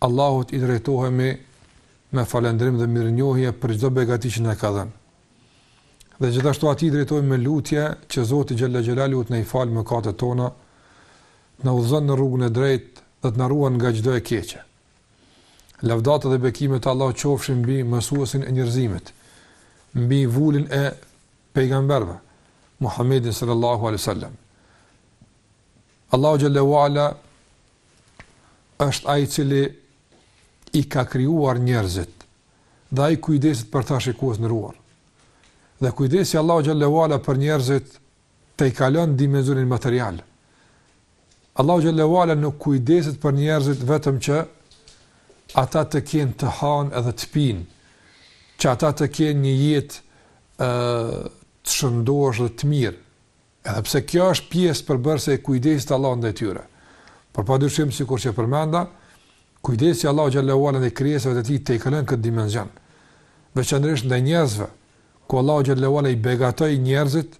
Allahut i drejtohemi me falënderim dhe mirënjohje për çdo begati që na ka dhënë. Dhe gjithashtu atij i drejtohemi me lutje që Zoti xhel-le xhelaluhu të na i falë mëkatet tona, të na udhëzon në rrugën e drejtë dhe të na ruan nga çdo e keqe. Lavdata dhe bekimet e Allahut qofshin mbi mësuesin e njerëzimit, mbi vulën e pejgamberëve, Muhammedin sallallahu alaihi wasallam. Allahu xhalla wala është ai i cili i ka krijuar njerëzit dhe ai kujdeset për ta shikues të nderuar. Dhe kujdesi i Allahu xhalla wala për njerëzit tejkalon dimensionin material. Allahu xhalla wala nuk kujdeset për njerëzit vetëm që ata të kenë të hanë edhe të pinë, që ata të kenë një jetë ë të shëndoshë dhe të mirë, Edhe pse kjo është pjesë përbërëse e kujdesit të Allahut ndaj tyre. Por pa dyshim sikurse e përmenda, kujdesi i Allahut xhallahu ala ndaj krijesave të tij tejkalon këtë dimension. Veçanërisht ndaj njerëzve, ku Allahu xhallahu ala i begatoi njerëzit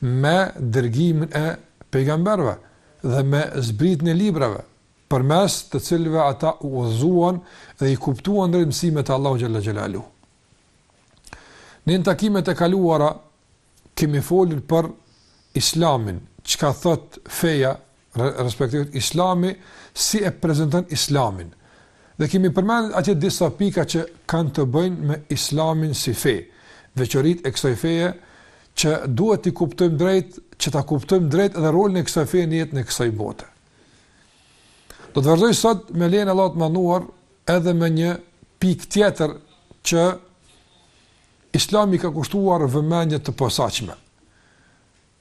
me dërgimin e pejgamberëve dhe me zbritjen e librave, përmes të cilëve ata u udhëzuan dhe i kuptuan drejt mësimet e Allahu xhallahu xhelalu. Në takimet e kaluara kemi folur për islamin, çka thotë feja, respektivisht islami, si e prezanton islamin. Dhe kemi përmend atje disa pika që kanë të bëjnë me islamin si fe, veçoritë e kësaj feje, që duhet t'i kuptojmë drejt, që ta kuptojmë drejt edhe rolin e kësaj feje në jetën e kësaj bote. Do të vazhdoj sot me lejen e Allahut të Madhëruar edhe me një pikë tjetër që Islami i ka kushtuar vëmendje të posaçme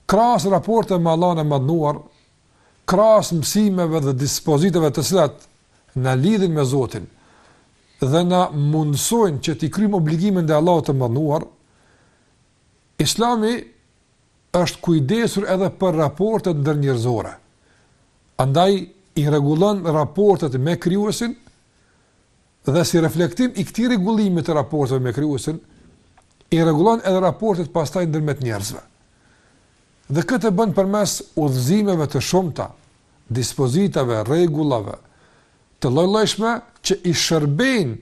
krahas raporteve me Allahun e Madhëruar, krahas mësimeve dhe dispozitave të cilat na lidhin me Zotin dhe na mundësojnë që t'i kryejmë obligimet ndaj Allahut të Madhëruar, islami është kujdesur edhe për raportet ndërnjerëzore. Andaj, i rregullon raportet me Krijuesin Dhe si reflektim i këtij rregullimi të raporteve me Krijuesin, i rregullon edhe raportet pastaj ndërmjet njerëzve. Dhe këtë e bën përmes udhëzimeve të shumta, dispozitave, rregullave të lloj-llojshme që i shërbejnë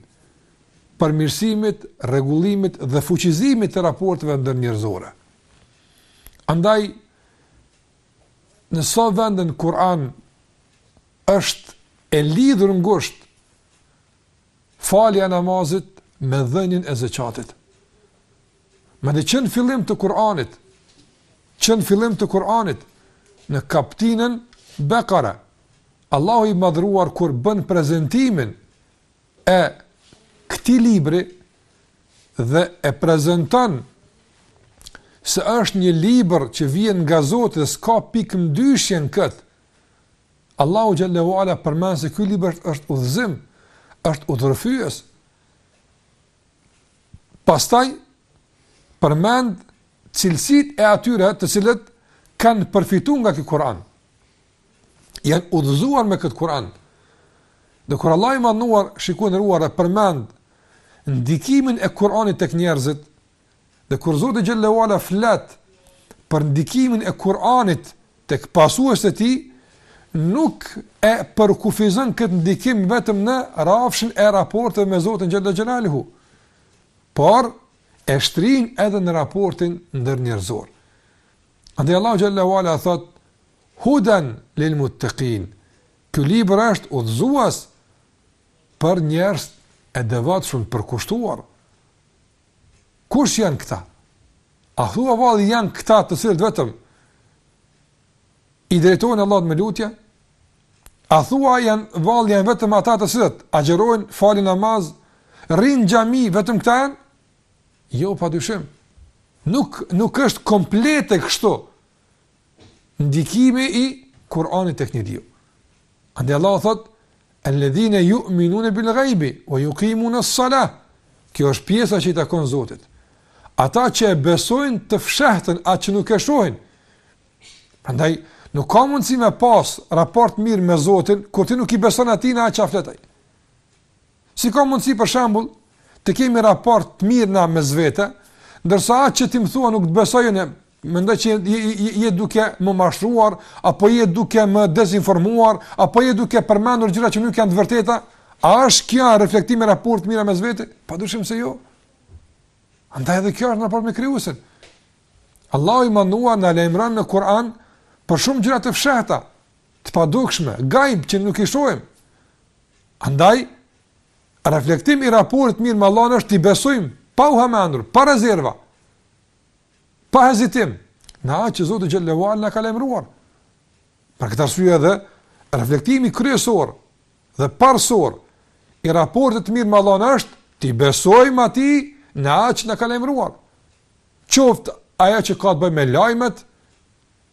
përmirësimit, rregullimit dhe fuqizimit të raporteve ndërnjerëzore. Andaj në disa vende në Kur'an Është e lidhur ngushtë falja e namazit me dhënien e zakatit. Madje që në fillim të Kur'anit, që në fillim të Kur'anit në kapitullin Bekara, Allahu i madhruar kur bën prezantimin e këtij libri dhe e prezanton se është një libër që vjen nga Zoti, s'ka pikë mëdyshje në këtë, Allahu xhelle ue ala përmend se ky libër është udhëzim, është udhërrëfyes. Pastaj përmend cilësitë e atyre të cilët kanë përfitu nga ky Kur'an. Janë udhëzuar me këtë Kur'an. Dhe kur Allahu i madhëruar shikon ruar e përmend ndikimin e Kur'anit tek njerëzit, Dhe kur Zoti xhelle ue ala flet për ndikimin e Kur'anit tek pasuesit e tij, nuk e përkufizon këtë ndikim vetëm në rrafshin e raporteve me Zotin xhelle xhelaluhu, por e shtrin edhe në raportin ndërnjerëzor. Andaj Allahu xhelle ue ala thotë hudan lil muttaqin. Ky libër është udhëzues për njerëzit e devotshëm, përkushtuar. Kush janë këta? A thua vallë janë këta të cilët vetëm i drejtohen Allahut me lutje? A thua janë, vallë janë vetëm ata të cilët agjerojnë, falin namaz, rrinë n'xhami vetëm këta janë? Jo, pa dyshim. Nuk, nuk është komplet kështu. ndikimi i Kur'anit tek njeriu. Andaj Allahu thotë: "Alladhina yu'minuna bil ghaibi wa yuqimuna as-salah." Kjo është pjesa që i takon Zotit. Ata që e besojnë të fshehtën atë që nuk e shohin. Prandaj nuk ka mundësi me pas raport të mirë me Zotin kur ti nuk i beson atij në atë që flet ai. Si ka mundësi për shembull të kemi raport të mirë ndërmjet vete, ndërsa atë që ti më thua nuk të besoj unë, mendoj që je, je, je duke më mashtruar apo je duke më dezinformuar apo je duke përmendur gjëra që nuk janë të vërteta, a është kjo reflektim i raportit të mirë mes vete? Padyshim se jo. Andaj edhe kjo është në raport me krijuesin. Allahu i madhëruar na lajmëron në Kur'an për shumë gjëra të fshehta, të padukshme, gajb që nuk i shohim. Andaj, reflektim i raportit të mirë me Allahun është t'i besojmë, pa u hamendur, pa rezerva, pa hezitim, në atë që Zoti xhelle ue ala na ka lajmëruar. Për këtë arsye edhe, reflektimi kryesor dhe parësor i raportit të mirë me Allahun është t'i besojmë atij në atë që na ka lajmëruar. Qoftë ajo që ka të bëjë me lajmet,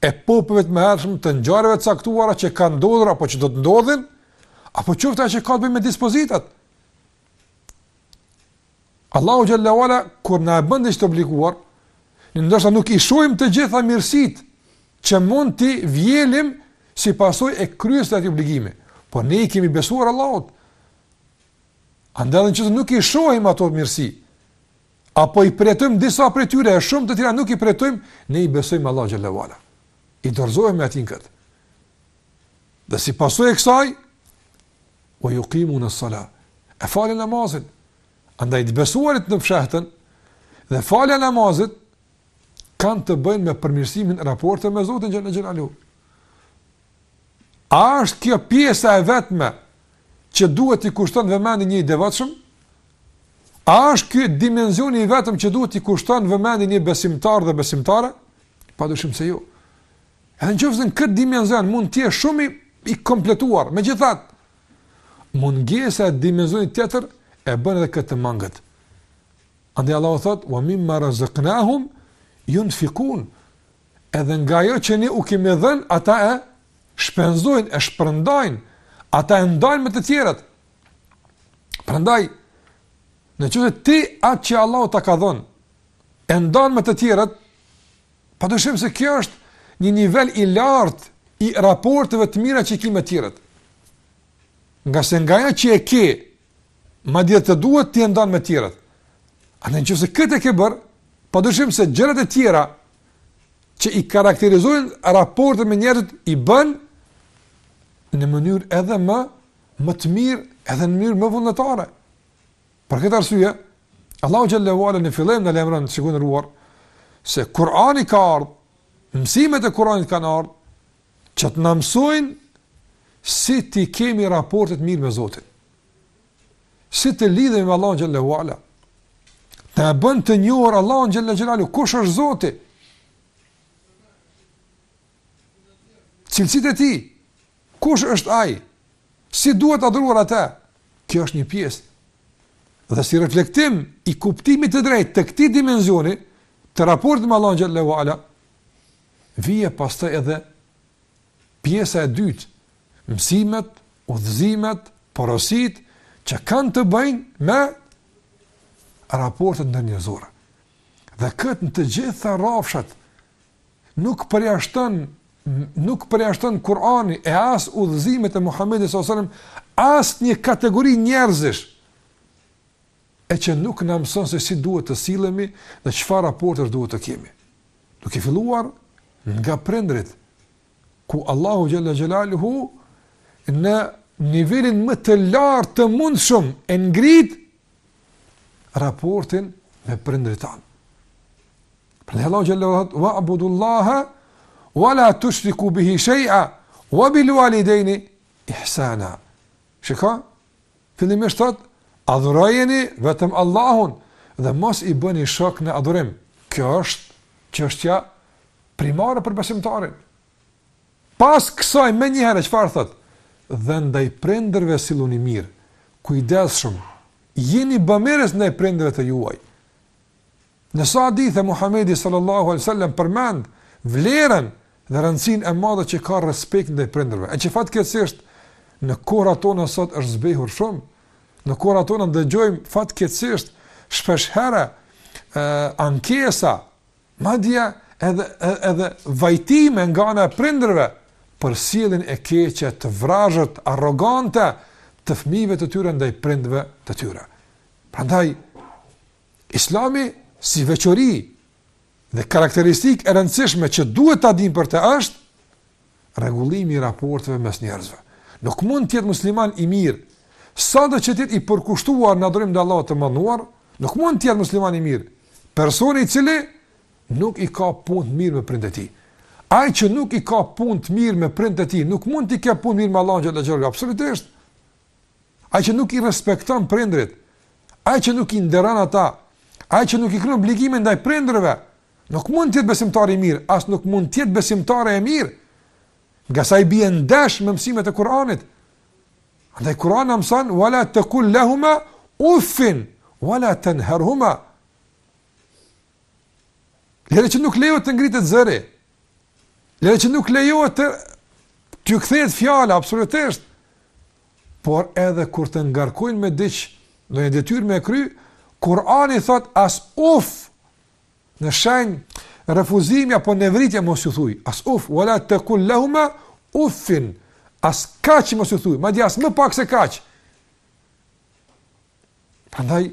e popujve të mëhershëm, të ngjarjeve të caktuara që kanë ndodhur apo që do të ndodhin, apo qoftë ajo që ka të bëjë me dispozitat. Allahu xhallahu ala kur na e bën diç të obliguar, ne ndoshta nuk i shohim të gjitha mirësitë që mund t'i vjelim si pasojë e kryerjes së atij obligimi, por ne i kemi besuar Allahut. Andaj edhe që nuk i shohim ato mirësi, Apo i përjetojmë disa prej tyre e shumë të tjera nuk i përjetojmë, ne i besojmë Allah xhallahu ala. I dorëzohem me Atë në këtë. Dhe si pasojë e kësaj, wa juqimuna sala, e falin namazin, andaj të besuarit në të fshehtën, dhe falja e namazit, kanë të bëjnë me përmirësimin e raporteve me Zotin xhelle xhelaluhu. A është kjo pjesa e vetme që duhet t'i kushton vëmendje një i devotshëm? A është ky dimensioni i vetëm që duhet t'i kushton vëmendje një besimtar dhe besimtare? Padyshim se jo. Edhe në qoftë se në këtë dimension mund të jesh shumë i kompletuar, megjithatë mungesa e dimensionit tjetër e bën edhe këtë të mangët. Andaj Allahu thot: "Wa mimma razaqnahum yunfikun." edhe nga ajo që ne u kemi dhënë, ata e shpenzojnë, e shpërndajnë, ata e ndajnë me të tjerët. Prandaj, në qoftë se ti atë që Allahu ta ka dhënë, e ndan me të tjerët, padyshim se kjo është një nivel i lartë i raporteve të mira që i ki me tjerët. Ngase nga ajo që e ke, Madje të duhet, ti e ndan me tjerët. A në në qoftë se këtë e ke bërë, padyshim se gjërat e tjera që i karakterizojnë raportet me njerëzit i bën në mënyrë edhe më, më të mirë, edhe në mënyrë më vullnetare. Për këtë arsye, Allahu xhallahu ala në fillim në zemrën e siguruar se Kurani ka ardhur, mësimet e Kuranit kanë ardhur që të na mësojnë si t'i kemi raportet të mira me Zotin. Si të lidhemi me Allahun xhallahu ala. Ta bën të njohur Allahun xhalla xhalaluhu, kush është Zoti? Cilësitë e tij. Kush është ai? Si duhet adhuruar atë? Kjo është një pjesë. Dhe si reflektim i kuptimit të drejtë të këtij dimensioni të raportit me Allahun xhallahu ala, vije pastaj edhe pjesa e dytë, mësimet, udhëzimet, porositë që kanë të bëjnë me raportet ndërnjerëzore. Dhe këtë në të gjitha rrafshat nuk përjashton nuk përjashton Kur'ani e as udhëzimet e Muhamedit sallallahu alajhi wasallam as një kategori njerëzish e që nuk na mëson se si duhet të sillemi dhe çfarë raportesh duhet të kemi. Duke filluar nga prindërit, ku Allahu xhel-le xhelaluhu në nivelin më të lartë të mundshëm e ngrit raportin me prindërit tanë. Për në Allahu xhel-le xhelaluhu, wa abudullaha, wa la tushriku bihi shej'a, wa bilu alidejni, ihsana. Shikon? Fillimisht thotë, adhurojeni vetëm Allahun dhe mos i bëni shok në adhurim. Kjo është çështja primare për besimtarin. Pas kësaj menjëherë çfarë thotë? Dhe ndaj prindërve silluni mirë, kujdesshëm, jini bamirës ndaj prindërve tuaj. Në sa hadithe Muhamedi sallallahu alaihi wasallam përmend vlerën dhe rëndësinë e madhe që ka respekti ndaj prindërve, e që fatkeqësisht në kohërat tona sot është zbehur shumë. Në kohërat tona dëgjojmë fatkeqësisht shpesh herë ankesa, madje edhe edhe vajtime nga ana e prindërve për sjelljen e keqe të vrazhdët, arrogante të fëmijëve të tyre ndaj prindëve të tyre. Prandaj Islami si veçori dhe karakteristikë e rëndësishme që duhet ta dimë për të është rregullimi i raporteve mes njerëzve. Nuk mund të jetë musliman i mirë sado që të jetë i përkushtuar në adhurim të Allahut të Madhëruar, nuk mund të jetë musliman i mirë. Personi i cili nuk i ka punët mirë me prindët e tij. Ai që nuk i ka punët mirë me prindët e tij, nuk mund të ketë punë mirë me Allahun xhel-le xhelaluhu absolutisht. Ai që nuk i respekton prindërit, ai që nuk i nderon ata, ai që nuk i kryen obligimet ndaj prindërve, nuk mund të jetë besimtar i mirë, as nuk mund të jetë besimtare e mirë. Ngase i bie ndesh me mësimet e Kur'anit. Andaj Kur'ani na mëson wala taqul lahumā uffin wala tanharhumā. Lëre që nuk lejohet të ngritet zëri, Lëre që nuk lejohet t'ju kthehet fjala absolutisht. Por edhe kur të ngarkojnë me diç, ndonjë detyrë me kry, Kurani thot as uf në shenjë refuzimi apo nevritje mos ju thuj. As uf, wala taqul lahumā uffin. As kaq mos ju thuj, madje as më pak se kaq. Prandaj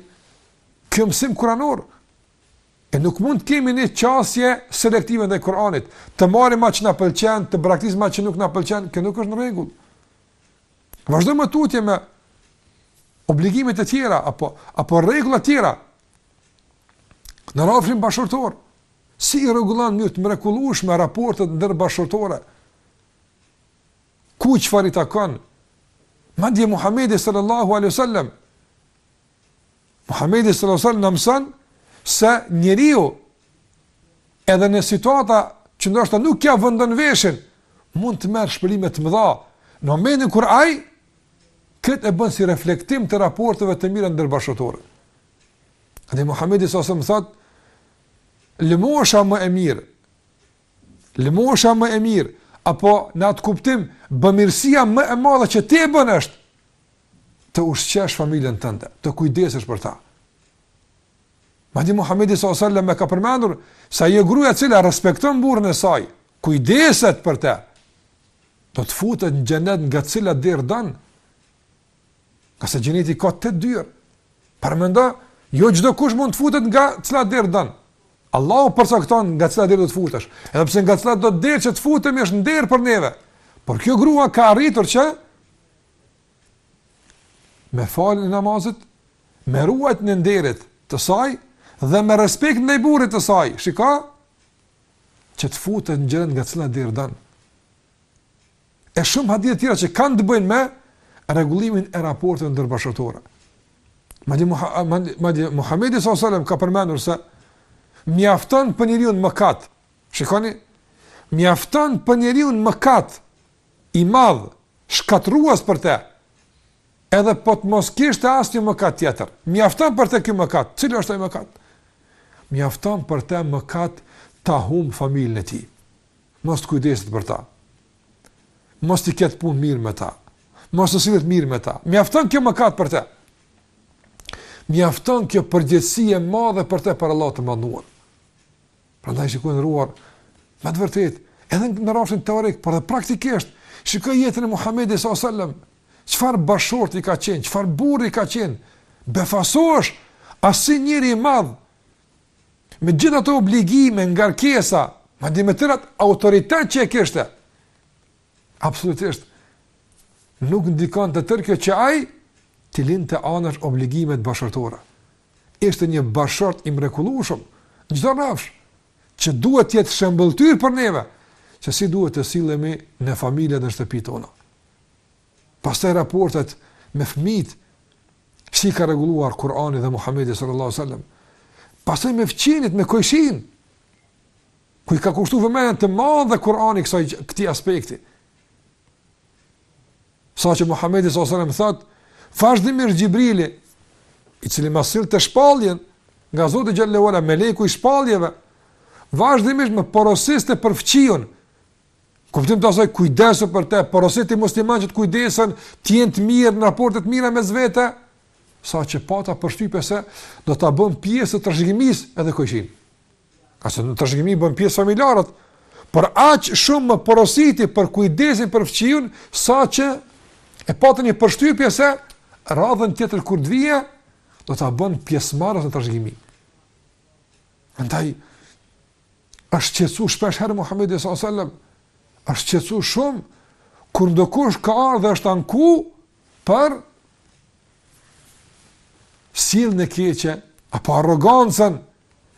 kjo mësim kuranor e nuk mund të kemi një qasje selektive ndaj Kur'anit, të marrim atë që na pëlqen, të braktisim atë që nuk na pëlqen, kjo nuk është në rregull. Vazhdoj më tutje me obligimet e tjera apo apo rregulla të tjera. Në rrafshin bashkëshortor, si i rregullon në mënyrë të mrekullueshme raportet ndërbashkëshortore? Ku çfarë i takon? Madje Muhamedi sallallahu alaihi wasallam Muhamedi sallallahu alaihi wasallam na mëson se njeriu edhe në situata që ndoshta nuk ja vendon veshin, mund të marrë shpërblime të mëdha, në momentin kur ai këtë e bën si reflektim të raporteve të mira ndërbashkëshortore. Dhe Muhamedi sallallahu alaihi wasallam thot, lëmosha më e mirë Lëmosha më e mirë, apo në atë kuptim, bamirësia më e madhe që ti e bën është të ushqesh familjen tënde, të kujdesesh për ta. Madje Muhamedi sallallahu alajhi wasallam e ka përmendur se gruaja e cila respekton burrin e saj, kujdeset për të, do të futet në xhenet nga cila derë don. Pse xheneti ka tetë dyer. Paramendo, jo çdokush mund të futet nga cila derë don. Allahu përcakton nga cila derë do të futesh. Edhe pse nga cilado derë që të futemi është nder për neve. Por kjo grua ka arritur që me faljen e namazit, me ruajtjen e nderit të saj dhe me respekt ndaj burrit të saj. Shiko, që të futet në xhenet nga cila derë don. E shumë hadithe tjera që kanë të bëjnë me rregullimin e raporteve ndërbashkëshortore. Madje Muhamedi sallallahu alajhi wasallam ka përmendur se mjafton për njeriun mëkat. Shikoni, mjafton për njeriun mëkat i madh, shkatërrues për të. Edhe po të mos kishte asnjë mëkat tjetër. Mjafton për të ky mëkat. Cili është ai mëkat? Mjafton për të mëkat ta humb familjen e tij. mos të kujdeset për ta, mos t'i ketë punë mirë me ta, mos të sillet mirë me ta, mjafton kjo mëkat për te, mjafton kjo përgjegjësi e madhe për te para Allahut të madhëruar. Prandaj shiko i nderuar, me të vërtet, edhe në rrafshin teorik, por edhe praktikisht, shiko jetën e Muhammedit s.a.s. Çfarë bashkëshorti ka qenë, çfarë burri ka qenë, befasohesh, asi njeri i madh, me gjithë ato obligime, ngarkesa, madje me tërë atë autoritet që e kishte, absolutisht, nuk ndikonte tërë kjo që ai t'i linte anash obligimet bashkëshortore. Ishte një bashkëshort i mrekullueshëm, çdo rrafsh, që duhet të jetë shembëlltyrë për neve, se si duhet të sillemi në familje dhe në shtëpitë tona. Pastaj raportet me fëmijët, si i ka rregulluar Kurani dhe Muhamedi sallallahu alaihi wasallam. Pastaj me fqinjët, me kojshin. Ku i ka kushtuar vëmendje të madhe Kurani kësaj këtij aspekti. Sa që Muhamedi sallallahu alaihi wasallam thotë, vazhdimisht Xhibrili, i cili ia sillte shpalljen nga Zoti xhel-le ue ala, meleku i shpalljeve, vazhdimisht më porosiste për fqiun, Kuptim të asaj kujdesu për te, porositi muslimanët që të kujdesen, të jenë të mirë në raporte të mira mes vete, sa që pata përshtypje se do ta bën pjesë të trashëgimisë edhe kojshin. A se në trashëgimi bën pjesë familjarët, por aq shumë më porositi për kujdesin për fqiun, sa që e pata një përshtypje se radhen tjetër kur të vijë, do ta bën pjesëmarrës në trashëgimi. Andaj, Është shqetësu shpesh herë Muhammedi s.a.s. është shqetësu shumë, kur ndokush ka ardh dhe është anku për sjelljen e keqe, apo arrogancën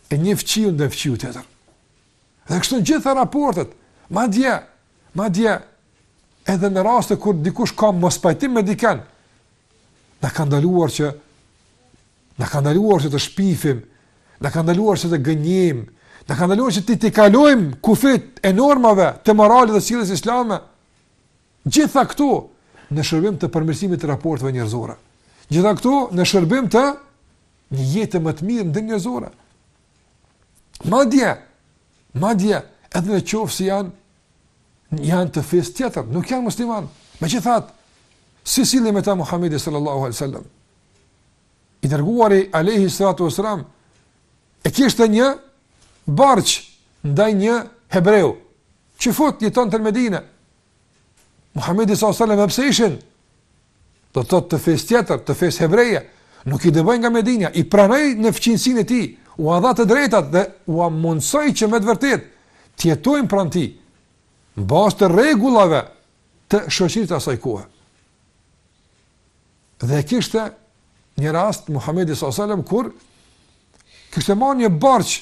e një fqiu ndaj fqiut tjetër. Dhe kështu në të gjitha raportet, madje, madje, edhe në raste kur dikush ka mospajtim me dikën, na ka ndaluar që Na ka ndaluar që të shpifim, na ka ndaluar që të gënjejmë, na ka ndaluar që t'i tejkalojmë kufijtë e normave të moralit dhe sjelljes islame. Gjitha këto në shërbim të përmirësimit të raporteve njerëzore. Gjitha këto në shërbim të një jete më të mirë ndërnjerëzore. Madje, madje, edhe në qoftë se janë, janë të fesë tjetër, nuk janë muslimanë. Ma ç'thatë, si sillej me ta Muhammedi sallallahu alai sallam, I dërguari alejhi salatu ue selam e kishte një borxh ndaj një hebreu, çifut, jetonte në Medine. Muhammedi s.a.s. edhe pse ishin, do të thotë të fesë tjetër, të fesë hebreje, nuk i dëboi nga Medina, i pranoi në fqinjësinë e tij, ua dha të drejtat dhe ua mundësoi që me të vërtetë, të jetojnë pranë tij, në bazë të rregullave të shoqërisë asaj kohe. Dhe e kishte një rast Muhamedi sallallahu alajhi wasallam kur kishte marrë një borxh,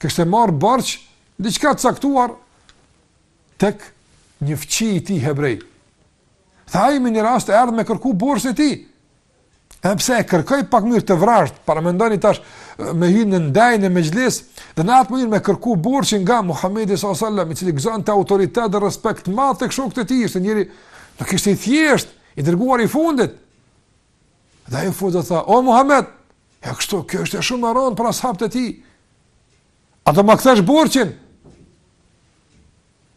kishte marrë borxh diçka të caktuar tek një fqi i tij hebre. Dhe ai me një rast erdh me kërku borxhin e tij. Edhe pse e kërkoi pak mënyrë të vrazhdë, paramendoni tash me hyrë në ndejë në mexhlis, dhe në atë mënyrë me kërku borxhin nga Muhamedi sallallahu alajhi wasallam, i cili gëzonte autoritet dhe respekt të madh tek shokët e tij, ishte njeri nuk ishte i thjeshtë I dërguari i fundit. Dhe ai futet dhe tha, "O Muhammed, ja kështu, kjo është shumë e rëndë për ashabët e tij. A do më kthesh borxhin?"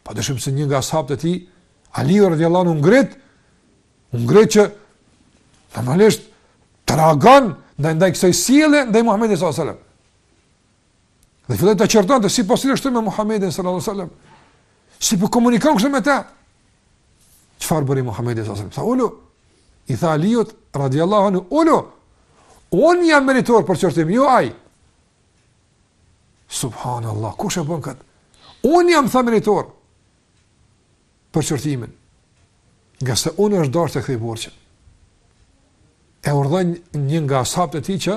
Po dëgjojmë se një nga ashabët e tij, Aliu radhiyallahu anhu u ngrit, u ngrit që normalisht të reagon ndaj ndaj kësaj sjellje ndaj Muhamedit sallallahu alaihi wasallam. Dhe filloi ta qorton atë si po sillesh ti me Muhammedin sallallahu sallam. Si po komunikon kështu me të? Çfarë bëri Muhammedi sallallahu sallam? Tha ulu, i tha Aliut, radiallahu anhu, ulu, unë jam meritor për qortim, jo ai. Subhanallah, kush e bën këtë? Unë jam tha meritor për qortimin. Ngase unë është dashur të kthej borxhin. E urdhëron një nga ashabët e tij që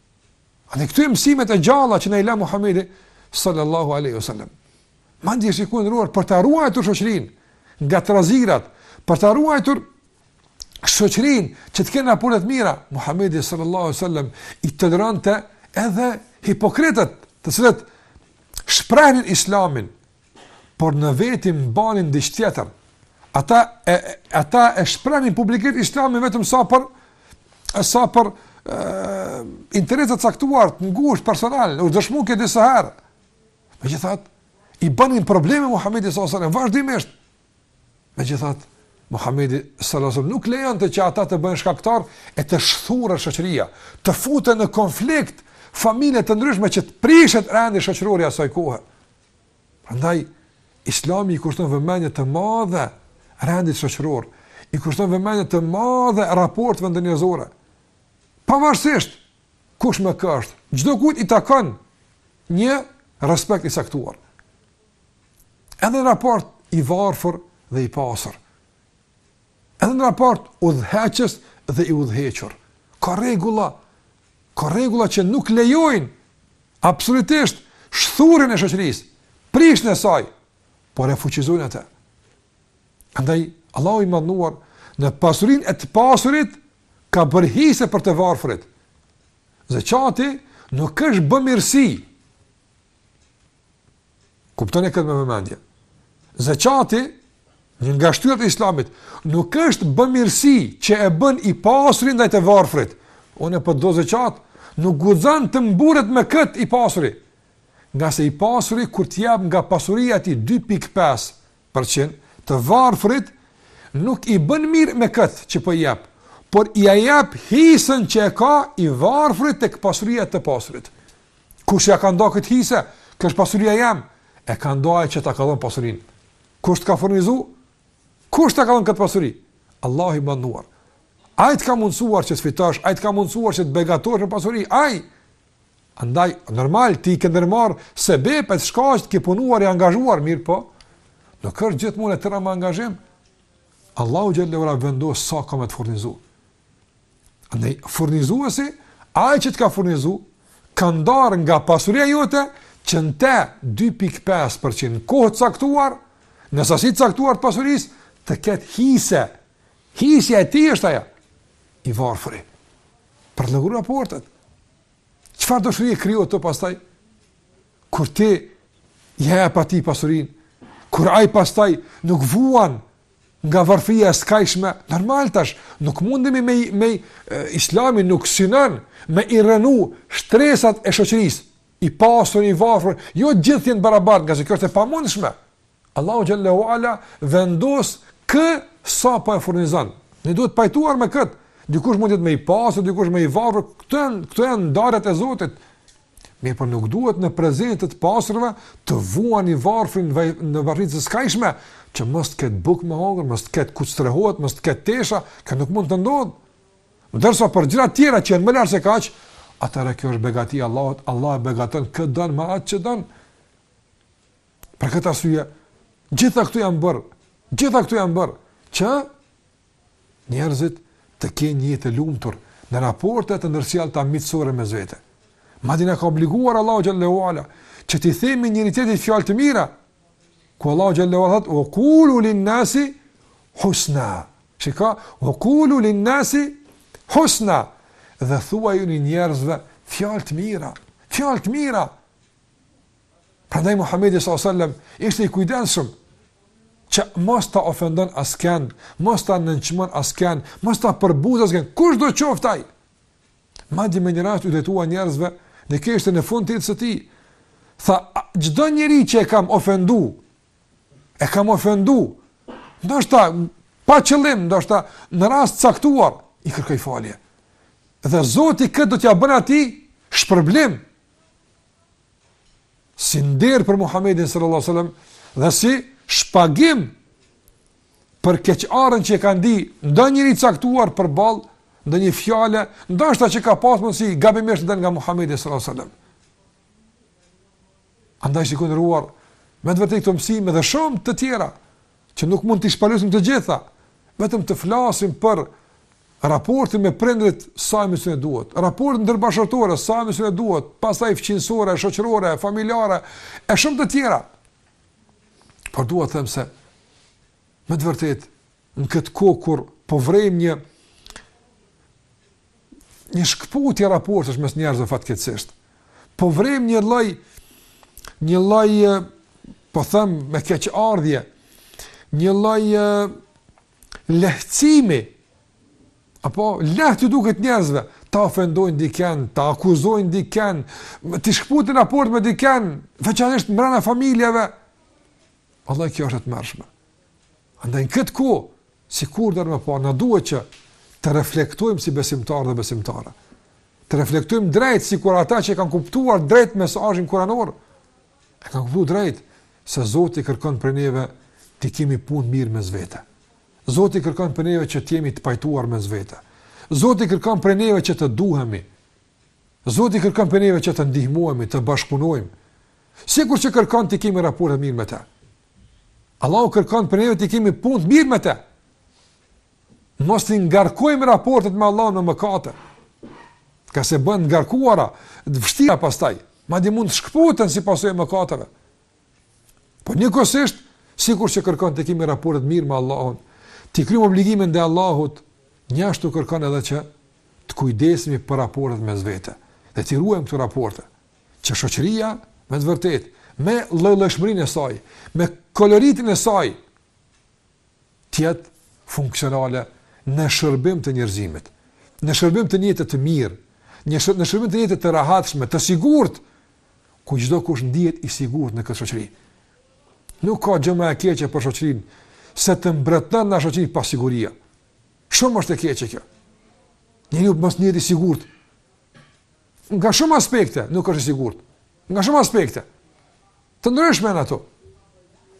Ja edhe këto janë mësimet e gjalla që na i la Muhammedi sallallahu aleyhi wa sallam. Madje si kur uar për ta ruajtur shoqërinë nga trazirat, për ta ruajtur shoqërinë që të kenë raporte të mira, Muhammedi sallallahu aleyhi wa sallam i toleronte edhe hipokritët të cilët shprehnin islamin, por në vete mbanin diç tjetër. Ata e ata e shprehnin publikisht Islamin vetëm sa për sa për interesa të caktuara të ngushta personale, u dëshmu kjo disa herë. Megjithatë, i bënin probleme Muhamedit sallallahu alaihi wasallam vazhdimisht. Megjithatë, Muhamedi sallallahu alaihi wasallam nuk lejonte që ata të bëhen shkaktarë e të shthuret shoqëria, të futen në konflikt familje të ndryshme që të prishet rendi shoqëror i asaj kohe. Prandaj Islami i kushton vëmendje të madhe rendit shoqëror, i kushton vëmendje të madhe raporteve ndërnjerëzore. Pavarësisht kush me kë është, çdokujt i takon një respekt i caktuar. Edhe në raport i varfër dhe i pasur. Edhe në raport udhëheqës dhe i udhëhequr. Ka rregulla Ka rregulla që nuk lejojnë absolutisht shthurjen e shoqërisë, prishjen e saj, por e fuqizojnë atë. Andaj Allahu i madhëruar në pasurinë e të pasurit ka bërë hise për të varfrit. Zeqati nuk është bëmirësi. Kuptoni këtë me vëmendje. Zeqati, një nga shtyllat e islamit, nuk është bëmirësi që e bën i pasuri ndaj të varfrit. Unë po jap zeqat, nuk guxon të mburret me këtë i pasuri. Ngase i pasuri kur të jap nga pasuria e tij 2.5% të varfrit, nuk i bën mirë me këtë që po i jap, por ia jep hisen që e ka i varfri tek pasuria e të pasurit. Kush ia ka nda këtë hise? Kjo është pasuria jeme. E ka nda ai që ta ka dhënë pasurinë. Kush të ka furnizu? Kush ta ka dhënë këtë pasuri? Allahu i madhëruar. Ai të ka mundësuar që të fitosh, ai të ka mundësuar që të begatosh me pasuri, ai. Andaj, normal, ti i ke ndërmarrë sebepet, shkaqet, ke punuar, je angazhuar, mirëpo në krye, gjithmonë, në të mbramë angazhim, Allahu i madhëruar vendos sa ka me të furnizu. Andaj, furnizuesi, ai që të ka furnizu, ka ndarë nga pasuria jote, që në te 2.5% në kohë të caktuar, në sasi të caktuar të pasurisë, të ketë hise. Hisja e tij është ajo, i varfëri. Për të rregulluar raportet. Çfarë dashurie krijohet pastaj? Kur ti, ia jep atij pasurinë, kur ai pastaj nuk vuan nga varfëria e skajshme, normal tash, nuk mundemi me, me islami nuk synan me i rrënu shtresat e shoqërisë, i pasur, i varfër, jo gjithë të jenë barabartë, ngase kjo është e pamundshme. Allahu Xhelle ue Ala vendos kë sa po e furnizon. Ne duhet pajtuar me këtë, dikush mund të jetë më i pasur, dikush më i varfër, këto janë, këto janë ndarjet e Zotit, Mirëpo nuk duhet në prezencë të të pasurve të vuan i varfri në varfëri të skajshme, që mos të ketë bukë me hangër, mos të ketë ku të strehohet, mos të ketë tesha, kjo nuk mund të ndodhë. Ndërsa për gjëra tjera që janë më lart se kaq, atëherë kjo është begati e Allahut, Allah e begaton kë don me atë që don. Për këtë arsye, gjitha këto janë bërë, gjitha këto janë bërë që njerëzit të kenë një jetë të lumtur në raporte të ndërsjellta miqësore mes vete. Madje na ka obliguar Allahu xhelle ue ala që t'i themi njëri-tjetrit fjalë të mira. Ku Allahu xhelle ue ala thotë: "Ue kulu lin nasi husna." Shiko, "Ue kulu lin nasi husna." Dhe thuajuni njerëzve fjalë të mira, fjalë të mira. Prandaj Muhamedi sallallahu alajhi wasallam ishte i kujdesshëm që mos ta ofendon askën, mos ta nënçmon askën, mos ta përbuzë askën, kushdo qoftë ai. Madje me një rast iu drejtua njerëzve, diku ishte në fund të jetës së tij. Tha, çdo njeri që e kam ofendu, e kam ofendu, ndoshta pa qëllim, ndoshta në rast të caktuar, i kërkoj falje. Dhe Zoti këtë do t'ia bën atij shpërblim. si nder për Muhammedin sallallahu alaihi wasallam dhe si shpagim për keqardhjen që e ka ndi ndonjë njeri i caktuar përballë ndonjë fjale ndoshta që ka pasë mundësi gabimisht të del nga Muhammedi sallallahu alaihi wasallam andaj shikues të nderuar me të vërtetë këto mësime dhe shumë të tjera që nuk mund t'i shpalosim të gjitha, vetëm të flasim për raportin me prindërit sa emisione duhet, raportin ndërbashkëshortor sa emisione duhet, pastaj fqinjësor, shoqëror, familjar e shumë të tjera. Por dua të them se me të vërtetë në këtë kohë kur po vërejmë një një shkëputje raportesh mes njerëzve fatkeqësisht. Po vërejmë një lloj një lloj po them me keqardhje, një lloj lehtësimi apo lehtë u duket njerëzve ta ofendojnë dikën, ta akuzojnë dikën, të shkëputin raportet me dikën, veçanërisht brenda familjeve. Vallahi kjo është e tmerrshme. Andaj në këtë kohë, sikur dhe më parë, na duhet që të reflektojmë si besimtarë dhe besimtare. Të reflektojmë drejt sikur ata që kanë kuptuar drejt mesazhin kuranor. E kanë kuptu drejt se Zoti kërkon prej neve të kemi punët mirë mes vete. Zoti kërkon prej neve që të jemi të pajtuar mes vete. Zoti kërkon prej neve që të duhemi. Zoti kërkon prej neve që të ndihmohemi, të bashkëpunojmë. Sikur që kërkon të kemi raportet mirë me te. Allahu kërkon prej neve të kemi punët mirë me të. Mos t'i ngarkojmë raportet me Allahun me mëkate. Ngase bëhen të ngarkuara, të vështira pastaj, madje mund të shkëputen si pasojë e mëkateve. Po njëkohësisht, sikur që kërkon të kemi raportet mirë me Allahun, t'i kryejmë obligimet ndaj Allahut, njashtu kërkon edhe që të kujdesemi për raportet mes vete dhe t'i ruajmë këto raporte. që shoqëria me të vërtetë me lloj-llojshmërinë e saj, me koloritin e saj të jetë funksionale në shërbim të njerëzimit, në shërbim të një jete të mirë, një shërbim, në shërbim të një jete të rehatshme, të sigurt, ku çdo kush ndihet i sigurt në këtë shoqëri. Nuk ka gjë më e keqe për shoqërinë se të mbretëron në shoqëri pasiguria. Shumë është e keqe kjo. Njeriu mos të ndihet i sigurt. Nga shumë aspekte nuk është i sigurt. Nga shumë aspekte. Të ndryshme janë ato.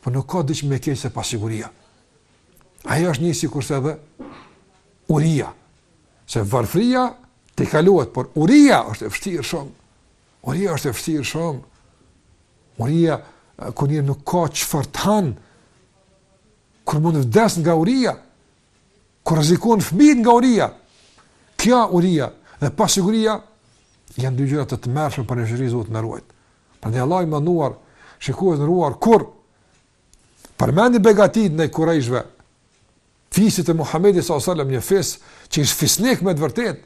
Po nuk ka diçka më keq se pasiguria. Ajo është një sikurse edhe uria. Se varfëria edhe kalohet, por uria është e vështirë shumë. Uria është e vështirë shumë. Uria kur njeri nuk ka çfarë të han. Kur mund të vdes nga uria, Kur rrezikon fëmijët nga uria, kjo uria dhe pasiguria janë dy gjëra të tmerrshme për njerëzit Zoti na ruajt. Prandaj Allahu i Madhëruar, shikues të nderuar kur përmendi begatitë ndaj kurejshëve, fisit të Muhamedit sallallahu alajhi wasallam, një fis që ishte fisnik me të vërtetë.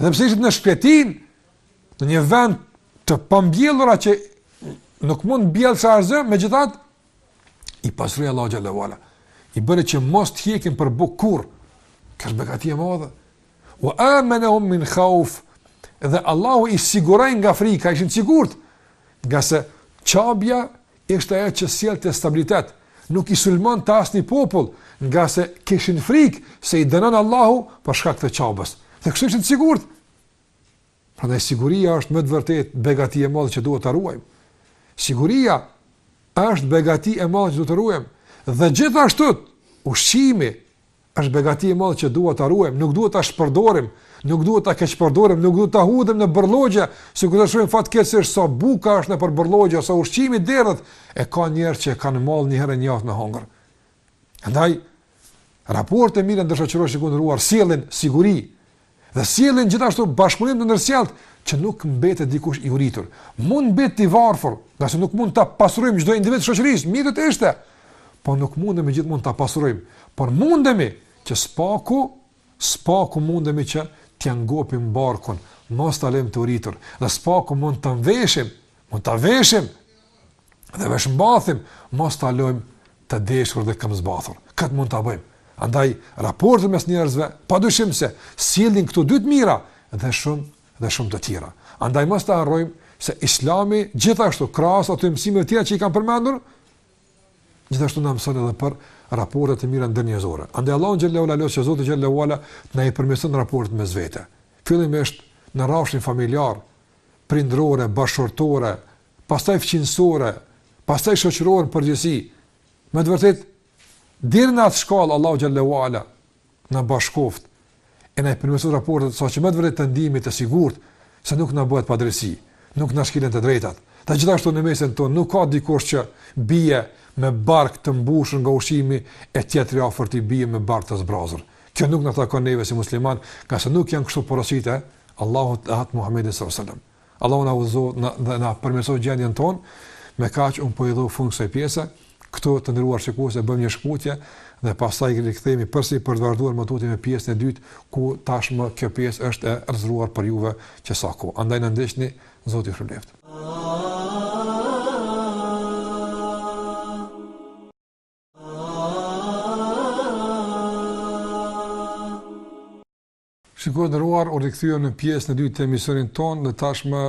Edhe pse ishin në shkretëtirë, në një vend të pambjellur që nuk mund mbjellësh asgjë, megjithatë, i pasuroi Allah Gjallewala. I bëri që mos të hjekin për bukë kurrë, kjo është begati e madhe. Ve amenehum min khauf, dhe Allahu i siguroi nga frika, ishin të sigurt, ngase Qabja Ishte ajo që sjellte stabilitet, nuk i sulmonte asnjë popull, ngase kishin frikë se i dënon Allahu për shkak të Qabës. Dhe kështu ishin të sigurt. Prandaj siguria është me të vërtetë begati e madhe që duhet ta ruajmë. Siguria është begati e madhe që duhet ta ruajmë. Dhe gjithashtu ushqimi, Është begati e madhe që duhet ta ruajmë, nuk duhet ta shpërdorim, nuk duhet ta keqpërdorim, nuk duhet ta hudhim në bërllogje, sikur ta shohim fatkeqësisht sa buka është nëpër bërllogje, sa ushqimi derdhet, e ka njerëz që e kanë mall një herë në javë me hongër. Andaj raportet e mira ndërshoqërore shikues nderuar sjellin siguri, Dhe sjellin gjithashtu bashkëpunim të ndërsjelltë që nuk mbetet dikush i uritur. Mund mbetet i varfër, ngase nuk mund ta pasurojmë çdo individ të shoqërisë, mirë të ishte. Po nuk mundemi gjithmonë ta pasurojmë, por mundemi që spaku, spaku mundemi që t'ia ngopim barkun, mos ta lëmë të uritur. Dhe spaku mund ta veshim, mund ta veshim dhe veshmbathim, mos ta lëmë të zdeshur dhe këmbëzbathur. Kët mund ta bëjmë. Andaj raportet mes njerëzve padyshim se sjellin këto dy të mira dhe shumë dhe shumë të tjera. Andaj mos ta harrojmë se Islami gjithashtu krahas atyre mësimeve të tjera që i kemi përmendur, gjithashtu na mëson edhe për raportet e mira ndërnjerëzore. Andaj Allahu xhelle ue ala lutim Zotin xhelle ue ala të na i përmirëson raportet mes vete. Fillimisht në rrafshin familjar, prindërore, bashkëshortore, pastaj fqinjësore, pastaj shoqërore në përgjithësi. Me të vërtetë deri në atë shkallë Allahu xhelle ue ala na bashkoft e na përmirësoft raportet sa që me të vërtetë të ndihemi të sigurt se nuk na bëhet padrejtësi, nuk na shkelen të drejtat. Pra gjithashtu në mesin tonë nuk ka dikush që bie me bark të mbushur nga ushqimi e tjetri afër tij bie me bark të zbrazur. Kjo nuk na takon neve si musliman, ngase nuk janë kështu porositë e Allahut e të Muhamedit sallallahu alaihi wasallam. Allahu na udhëzoft dhe na përmirësoft gjendjen tonë. Me kaq un po i jap fund kësaj pjese. Këtu të nderuar shikues e bëjmë një shkputje dhe pastaj rikthehemi përsëri për të vazhduar më tutje me pjesën e dytë ku tashmë kjo pjesë është e rezervuar për juve që sa kohë. Andaj na ndiqni, Zoti ju shpërbleft. Shikues nderuar, u rikthyem në pjesën e dytë të emisionit tonë dhe tashmë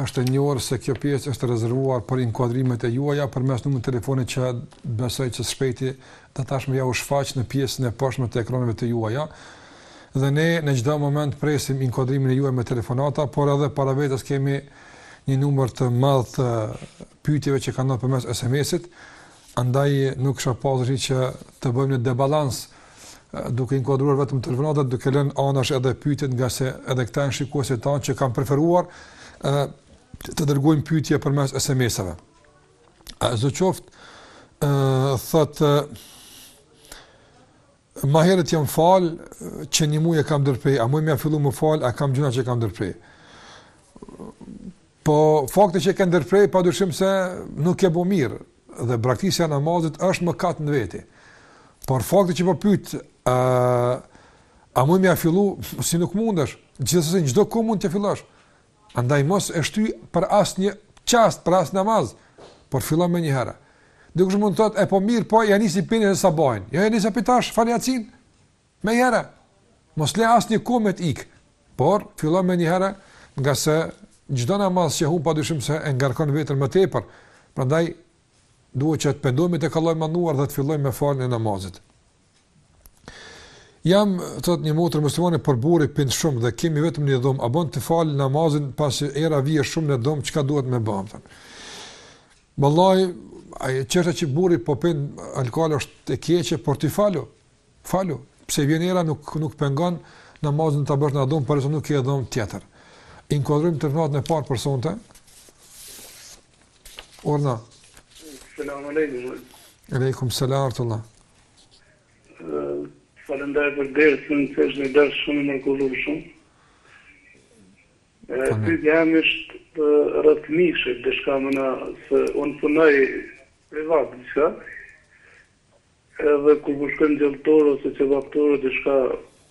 është e njohur se kjo pjesë është rezervuar për inkuadrimet e juaja përmes numrit të telefonit që besoj që Shpejtimi tashmë jua shfaq në pjesën e poshtme të ekraneve të juaja. Dhe ne në çdo moment presim inkuadrimin e juaj me telefonata, por edhe para vetes kemi një numër të madh të pyetjeve që kanë ardhur përmes SMS-it. Andaj nuk kisha pas dëshirë që të bëjmë një debalans duke inkuadruar vetëm telefonatët, duke lënë anash edhe pyetjet, ngase edhe këta janë shikuesit tanë që kanë preferuar ë të dërgojnë pyetje përmes SMS-ave. Sidoqoftë, ë thotë Ma herët jam fal, që një muaj e kam ndërpre, a muj me ia fillu me u fal, a kam gjynah që e kam ndërpre. Po fakti që ke ndërpre padyshim se nuk ke bo mirë dhe braktisja e namazit është mëkat në veti. Por fakti që po pyet, a muj me ia fillu si nuk mundesh? Gjithsesi çdokush mund të fillosh. Andaj mos e shty për asnjë çast, për asnjë namaz, por fillo menjëherë. Dikush mund të thotë, e po mirë, po ia nisi prej në sabah. Jo, ia nisi qetash, fale jacinë, menjëherë. Mos le asnjë kohë me t'ik, por fillo menjëherë, ngase çdo namaz që hup padyshim se e ngarkon vetën më tepër. Prandaj, duhet që të pendohemi për të kaluarën dhe të fillojmë me faljen e namazit. Jam thot një motër muslimane por burri pin shumë dhe kemi vetëm një dhomë, a bën të fal namazin pasi era vije shumë në dhomë, çka duhet me bë thot. Vallahi, e vërteta që burri po pin alkool është e keqe por ti falu. Falu, pse vjen era nuk nuk pengon namazin ta bësh në dhomë, pasi nuk ke dhomë tjetër. Inkuadrojmë telefonatën e parë për sonte. Urdhno. Selam aleikum. Aleikum selam tullah. Faleminderit për dersin, se është një ders shumë i mrekullueshëm. Pyetja ime është rreth mishit, diçka mana se unë punoj privat diçka. Edhe kur po shkojmë gjellëtore ose qebaptore diçka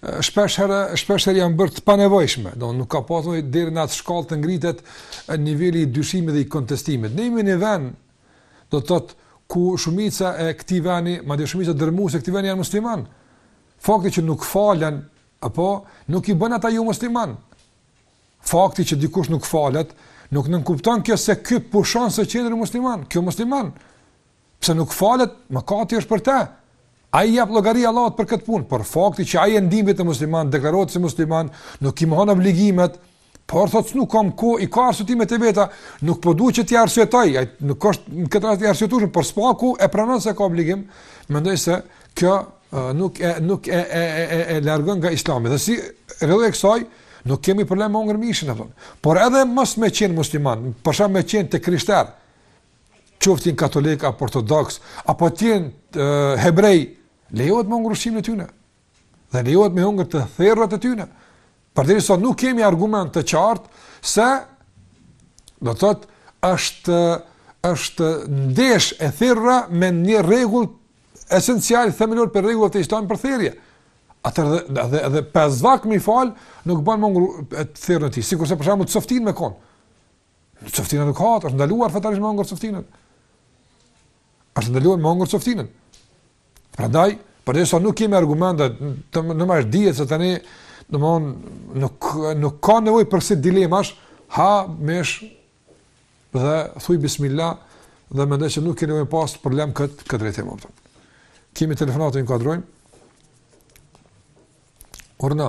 shpesh herë shpesh herë janë bërë të panevojshme, do nuk ka pasur deri në atë shkallë të ngritet niveli i dyshimit dhe i kontestimit. Ne jemi në vend do të thotë ku shumica e këtij vendi, madje shumica dërrmuese e këtij vendi janë musliman. Fakti që nuk falen apo nuk i bën ata jo musliman. Fakti që dikush nuk falet, nuk nënkupton kjo se ky pushon së qeni musliman, ky musliman. Pse nuk falet, mëkati është për të. Ai jap llogari Allahut për këtë punë, por fakti që ai e ndin veten musliman, deklarohet si musliman, nuk i mohon obligimet, por thotë nuk kam kohë i ka arsyetime të veta, nuk po du që t'i arsyetoj, ai nuk është në këtë rast i arsyetuar, por së paku e pranon se ka obligim, mendoj se kjo nuk e nuk e e e e, e largon nga Islami. Dhe si rrjedhë e kësaj nuk kemi problem me ngrën mishin apo. Por edhe mos me qen musliman, për shembull me qen të krishter. qoftin katolik apo ortodoks apo të jenë hebrej, lejohet me ngrën ushqimin e tyre. Dhe lejohet me hangër të therrat e tyre. Përderisa nuk kemi argument të qartë se do të thotë është është ndesh e therra me një rregull esencial themelor për rregullat e Islamit për therrje. Atëherë edhe edhe edhe pse, a më fal, nuk bën me ngrën të therrën e tij, sikurse për shembull coftinë me kon. Coftina nuk hahet, është ndaluar fetarisht me hongër coftinën. Është ndaluar me hongër coftinën. Prandaj, për sa nuk kemi argumente, domethënë është e lejuar, se të ne, në më nuk, nuk ka nevoj për asi dilemash, ha mish, dhe thuj bismillah, dhe mendoj që nuk keni me pas problem në këtë drejtim Kemi telefonatë ta inkuadrojmë. Urdhno.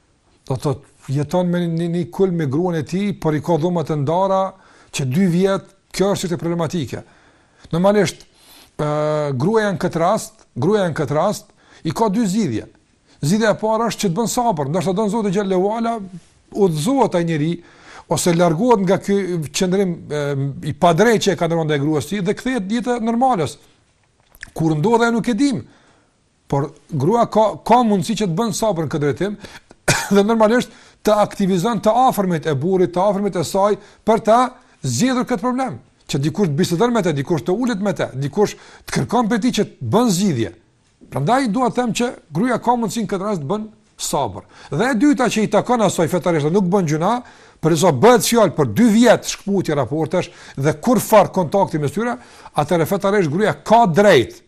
Do të thotë, jeton me një, një kulm me gruan e tij, por i ka dhomat e ndara që dy vjet, kjo është çështë problematike. Normalisht, ë gruaja në këtë rast, gruaja në këtë rast i ka dy zgjidhje. Zgjidhja e parë është që të bën sabër, ndoshta don Zoti xhele ue ala udhëzohet ai njeri ose largohet nga ky qëndrim i padrejtë që e ka ndaj gruas së tij dhe kthehet jetës normale. Kur ndodh nuk e dim. Por gruaja ka ka mundësi që të bën sabër në këtë drejtim dhe normalisht të aktivizon të afërmit e burrit, të afërmit e saj për ta zgjidhur këtë problem. Që dikush të bisedon me të, dikush të ulet me të, dikush të kërkon prej tij që të bën zgjidhje. Prandaj dua të them që gruaja ka mundësi në këtë rast të bën sabër. Dhe e dyta që i takon asaj fetarisht nuk bën gjynah, përderisa bëhet fjalë për 2 vjet shkputje raportesh dhe kurrfarë kontakti mes tyre, atëherë fetarisht gruaja ka drejt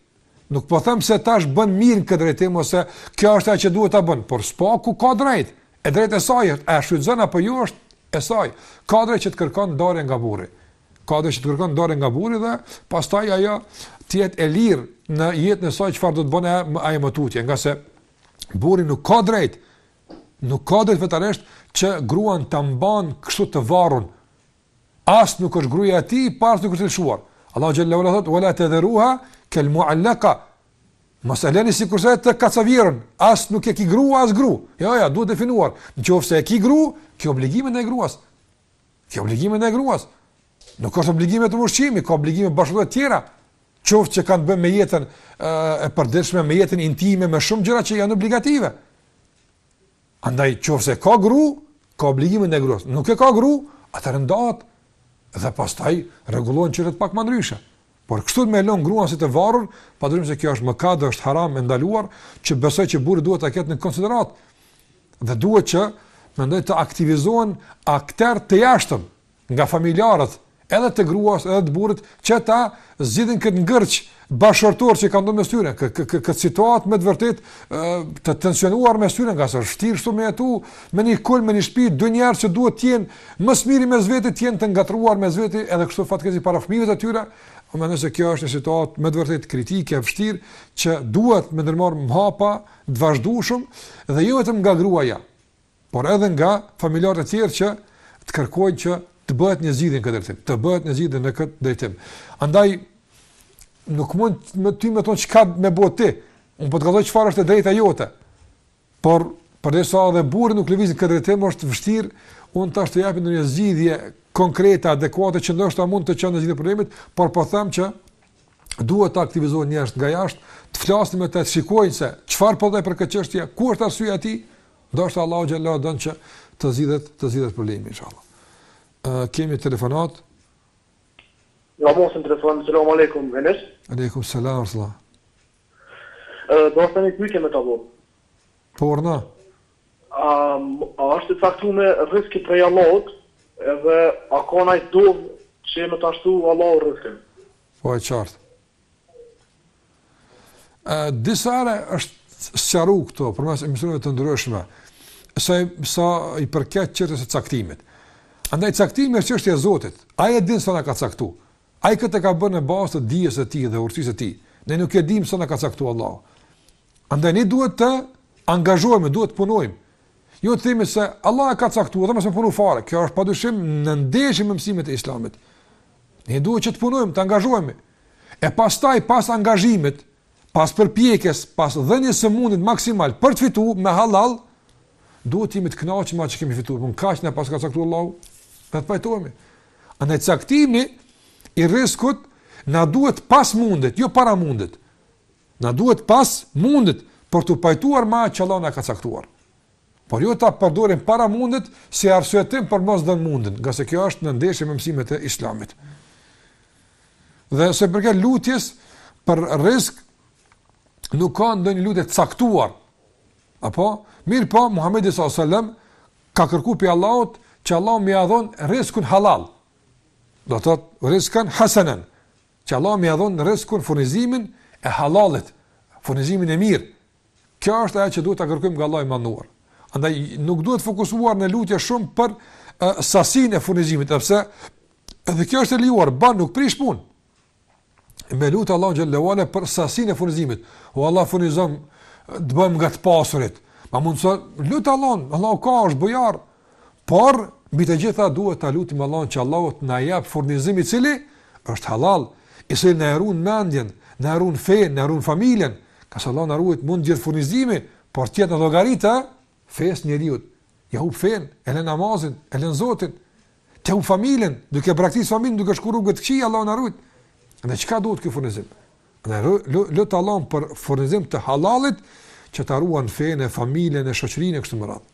Nuk po them se tash bën mirë në këtë drejtim ose kjo është ajo që duhet ta bën, por së paku ka drejt. E drejtë e saj është, a e shfrytëzon apo jo është e saj. Ka drejt që të kërkon dorën nga burri. Ka drejt që të kërkon dorën nga burri dhe pastaj ajo të jetë e lirë në jetën e saj çfarë do të bënë ajo më tutje, ngase burri nuk ka drejt. Nuk ka drejt fetarisht që gruan ta mban kështu të varun As nuk është gruaja e tij, po as nuk është lëshuar. Allahu xhele ue ala thot: "Wala tadharuha kal mu'allaqa." Mos e lëni sikurse të kacavjerrën, as nuk e ki grua as gru. Jo, jo, duhet definuar. Nëse e ki gru, ke obligime ndaj gruas. Ke obligime ndaj gruas. Nuk është obligim vetëm ushqimi, ka obligime bashkëshortore të tjera. Qoftë që kanë të bëjnë me jetën e përditshme, me jetën intime, me shumë gjëra që janë obligative. Andaj qoftë se e ka gru, ka obligime ndaj gruas. Nuk e ka gru, atëherë ndahet dhe pastaj rregullohen çështjet pak më ndryshe. Por kështu me lënë gruan si të varur, padyshim se kjo është mëkat, është haram e ndaluar, që besoj që burri duhet ta ketë në konsideratë. Dhe duhet që mendoj të aktivizohen aktorë të jashtëm, nga familjarët edhe të gruas edhe të burrit që ta zgjidhin këtë ngërç bashkëshortor që kanë mes tyre këtë kë, kë, situatë me të vërtetë të tensionuar mes tyre ngase vështirë këtu me ato me një kulm me një shtëpi dy njerëz që duhet të jenë më së miri mes vete të jenë të ngatrruar mes vete edhe kështu fatkeqësisht para fëmijëve të tyre po mendoj se kjo është një situatë me të vërtetë kritike e vështirë që duhet me ndërmarrë hapa të vazhdueshëm dhe jo vetëm nga gruaja por edhe nga familjarët e tjerë që të kërkojnë që të bëhet një zgjidhje në këtë drejtim, të bëhet një zgjidhje në këtë drejtim. Andaj nuk mund ty me thonë çka me bo ti. Unë po të tregoj çfarë është e drejta jote. Por përderisa edhe burri nuk lëviz në këtë drejtim është vështirë unë tash të jap një zgjidhje konkrete, adekuate që ndoshta mund të çojë në zgjidhje problemit, por po them që duhet të aktivizohen njerëz nga jashtë, të flasin me të, të shikojnë se çfarë po thotë për këtë çështje, ku është arsyeja e tij, Ndoshta Allahu xhelehu don që të zgjidhet të zgjidhet problemi inshallah. Ë kemi telefonat. Jemi në telefon, selam aleikum, Enes. Aleikum selam, sala. Ë do desha ni pyetje me ta bo. Po urdhno. A a është caktuar risku prej Allahut? Edhe a ka naj dovë që me ta shtu Allahu riskin? Po e qartë. Disa herë është sqaru kjo përmes emisioneve të ndryshme, sa i, sa i përket çështjes së caktimit. Andaj caktimi është çështje e Zotit, ai e din sa na ka caktu, ai këtë e ka bërë në bazë të dijes së tij dhe urtësisë së tij, ne nuk e dimë sa na ka caktu Allahu. Andaj ne duhet të angazhohemi, duhet të punojmë, jo të themi se Allahu e ka caktu, dhe mos me punu fare, kjo është pa dyshim në ndeshje me mësimet e islamit. Ne duhet që të punojmë, të angazhohemi. E pastaj, pas angazhimit, pas përpjekjes, pas dhënies së mundit maksimal për të fitu me hallall, duhet të jemi të knaqur me atë që kemi fitu, po kaq na paska caktu Allahu, dhe të pajtohemi. Andaj caktimi i riskut, na duhet pas mundit, jo para mundit. Na duhet pas mundit, për t'u pajtuar me atë që Allahu na ka caktuar. Por jo ta përdorim para mundit si arsyetim për mos me dhënë mundin, ngase kjo është në ndeshje me mësimet e islamit. Dhe sa i përket lutjes për risk, nuk ka ndonjë lutje të caktuar. Apo, mirëpo, Muhammedi s.a.s. ka kërku prej Allahut që Allahu me ia dhon riskun hallall. Do të thotë riskan hasenen, që Allahu me ia dhon riskun furnizimin e hallallit, furnizimin e mirë, Kjo është ajo që duhet ta kërkojmë nga Allahu i Madhëruar. Andaj nuk duhet fokusuar në lutje shumë për sasinë e furnizimit, sepse edhe kjo është e lejuar, ban nuk prish punë. Me lutë Allahun xheleshanuhu për sasinë e furnizimit. O Allah furnizom, të bëhem nga të pasurit. Ma mundëso, lute Allahun, Allahu ka është bujar, Por mbi të gjitha duhet ta lutim Allahun që Allahu të na jap furnizim i cili është halal, i cili na ruan mendjen, na ruan fen, na ruan familjen. Ka sa Allahu na ruajt mund të vijë furnizimi, por të jetë në llogari të fesë njeriut. Ja hup fen, e lë namazin, e lë Zotin. Të hup familjen, duke braktis familjen, duke shkuar rrugëve të këqija Allahu na ruajt. Ne çka na duhet ky furnizim? Me lut Allahun për furnizim të halalit që ta ruan fen, familjen, shoqërinë kështu me radhë.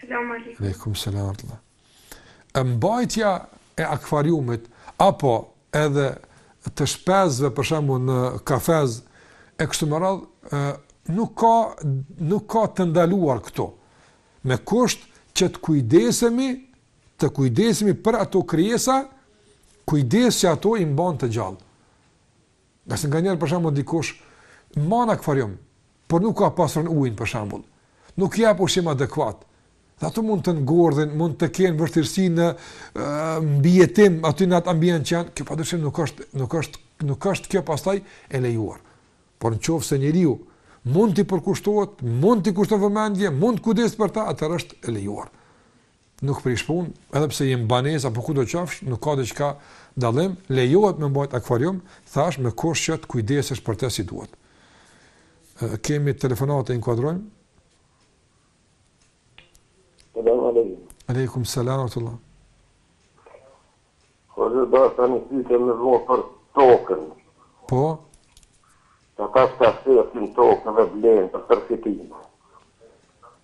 Selam aleikum. Aleikum selam. E mbajtja e akvariumit apo edhe të shpezve për shembull në kafez e kështu me radh nuk ka nuk ka të ndaluar këtu. Me kusht që të kujdesemi, të kujdesemi për ato krijesa, kujdes që ato i mban të gjallë. Ngase nganjëherë për shembull dikush mban akuarium, por nuk ja pastron ujin për shembull, nuk jep ushqim adekuat, dhe ato mund të ngordhin, mund të kenë vështirësi në mbijetim aty në atë ambient që janë, kjo padyshim nuk është, nuk është, nuk është kjo pastaj e lejuar. Por në qoftë se njeriu mund t'i përkushtohet, mund t'i kushtojë vëmendje, mund të kujdeset për ta, atëherë është e lejuar. nuk prish punë, edhe pse je n'banesë apo kudo qofsh, nuk ka diçka dallim, lejohet me mbajt akvarium, thash me kusht që të kujdesesh për te si duhet. Kemi telefonatë, e inkuadrojmë? Salam aleikum. Aleikum, salam rahmetullah. Po deshta një pytje me bo për tokën. Po? Ata çka shesin tokën dhe blenë për përfitim.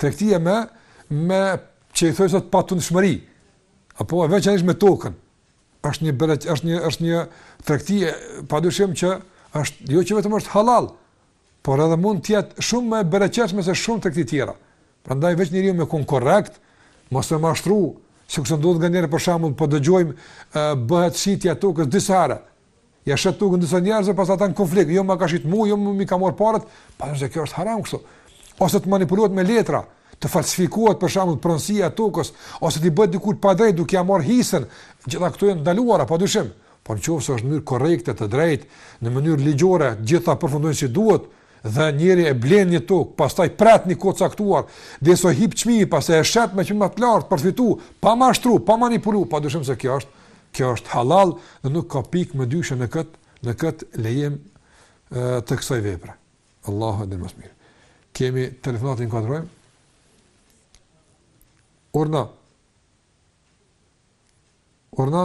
Tregtia me me që i thojnë sot patundshmëri. Apo e veçanërisht me tokën. Është një, është një është një tregti padyshim që është jo që vetëm është halal, por edhe mund të jetë shumë më e bereqetshme se shumë tregti të tjera. Prandaj veç njeriu me kon korrekt, mos me mashtru, sikurse ndodh nganjëherë për shembull po dëgjojmë bëhet shitja e tokës disa herë. Ja shet tokën disa njerëzve, pastaj ata në konflikt, jo ma ka shit mua, jo mi ka marr parat, pastaj se kjo është haram kështu. Ose të manipulohet me letra, të falsifikohet për shembull pronësia e tokës, ose t'i bëhet dikujt padrejt duke ia marr hisën, gjitha këto janë të ndaluara padyshim. Por në qoftë se është në mënyrë korrekte, të drejtë, në mënyrë ligjore, të gjitha përfundojnë si duhet, Dhe njeri e blen një tokë, pastaj pret një kohë të caktuar, derisa hip çmimi, pastaj e shet me çmim më të lartë për fitim, pa mashtru, pa manipulu, padyshim se kjo është, kjo është halal dhe nuk ka pikë mëdyshje në këtë, në këtë lejim të kësaj vepre. Allahu e din më së miri. Kemi telefonatë, e inkuadrojmë? Urdhno. Urdhno.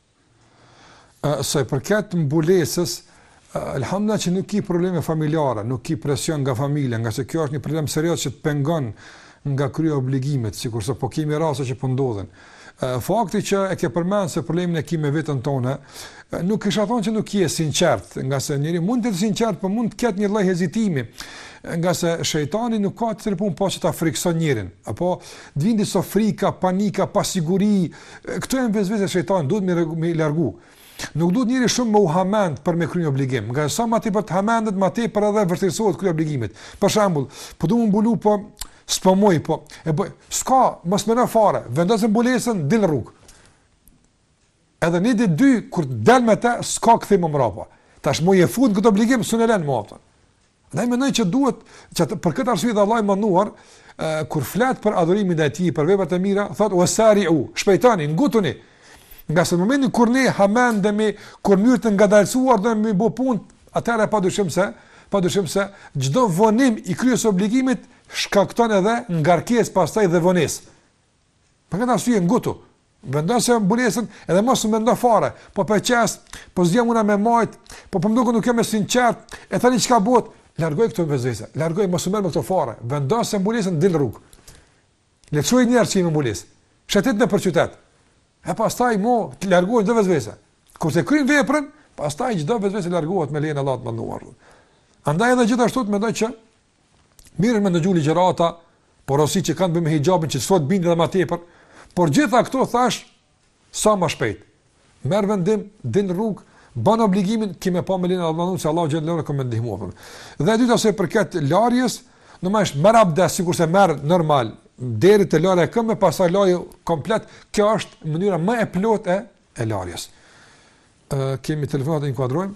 Sa i përket mbulesës, alhamdulillah që nuk ki probleme familjare, nuk ki presion nga familja, ngase kjo është një problem serioz që të pengon nga kryerja e obligimit, sikurse po kemi raste që po ndodhin. Fakti që e ke përmend se problemin e ki me veten tane, nuk isha thonë që nuk je e sinqertë, ngase njeri mund të jetë i sinqertë, po mund të ketë një lloj hezitimi, ngase shejtani nuk ka tjetër punë po që ta frikëson njerin, apo t'i vendoset frika, panika, pasiguria, Këto janë vesvese shejtani, duhet me i largu. Nuk duhet njeri shumë me u hamend për me kry një obligim. Ngase sa më tepër të hamendet, më tepër edhe vështirësohet kryerja e obligimit. Për shembull, po du m'u mbulu po s'po muj po. E bëj, s'ka, mos meno fare. Vendose mbulesën dil n'rrugë. Edhe një ditë dy kur del me të, s'ka kthim më mbrapa. Tash më e fut këtë obligim s'e len më as ti. Ndaj mendoj që duhet që për këtë arsye dhe Allahu i madhëruar kur flet për adhurimin ndaj tij, për veprat e mira, thotë wasari'u, shpejtoni, ngutuni. Ngase në momentin kur ne hamendemi, kur n'mënyrë të ngadalësuar dojmë me bo punët, atëherë pa dyshim se, pa dyshim se çdo vonim i kryerjes së obligimit shkakton edhe ngarkesë pastaj dhe vonesë. Për këtë arsye ngutu. Vendose mbulesën edhe mos mendo fare. Po pe qes, po s'jam mujt me majt, po po më duket nuk jam e sinqertë. E tani çka bëhet? Largoji këto vesvese. Largoji mos u merr me këto fare. Vendose mbulesën dil n'rrugë. Le t'shohin njerëzit me mbulesë. Shetit nëpër qytet. E pastaj mo të largohet çdo vesvese. Kur të kryen veprën, pastaj çdo vesvese largohet me lejen e Allahut t'madhëruar. Andaj edhe gjithashtu mendoj që Mirë është me ndëgju ligjërata, porosi që kanë të bëjnë me hijabin që t'bindesh edhe më tepër, por gjitha këto thashë sa më shpejt. Merr vendim, dil n'rrugë, bëne obligimin ki me pa me lejen e Allahut se Allahu xhelexhelaluhu ka me ndihmu. Dhe e dyta sa i përket larjes, domethënë merr abdes sikurse merr normal, deri te larja e këmbëve pastaj lahesh komplet, kjo është mënyra më e plotë e, e larjes. E kemi telefonatë, e inkuadrojmë.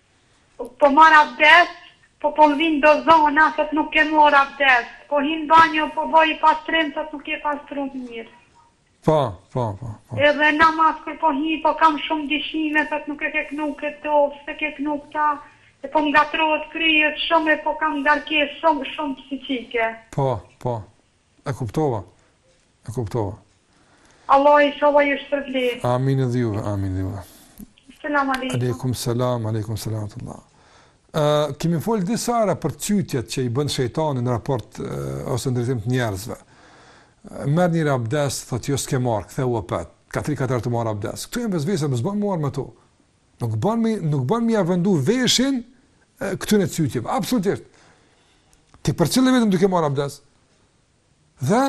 Po marr abdes po po më vijnë do zona m'thotë nuk ke marr abdes po hi në banjo po bëj pastrim m'thotë nuk je pastru mirë. Po, po, po, po. Edhe n'namaz kur po hi po kam shumë dyshime m'thotë nuk e ke knu këtë dovë s'e ke knu këta e po më ngatrrohet kryet shumë e po kam ngarkesë shumë shumë psiqike. Po, po. E kuptova. E kuptova. Allahu inshallah ju shpërbleft. Amin dhe juve, amin dhe juve. Selam aleikum. Aleikum selam, aleikum selam të Allah. Uh, kemi fol disa herë për cytjet që i bën shejtani në raport uh, ose në drejtim të njerëzve. Uh, merr një abdes, thotë jo s'ke marr, kthehu opet. Ka tri katër herë merr abdes. Këto janë vesvese, nuk bën me u marrë me to. Nuk ban me nuk ban me ia vendu veshin këtyne cytjeve. Absolutisht. Ti përcille veten duke marr abdes. Dhe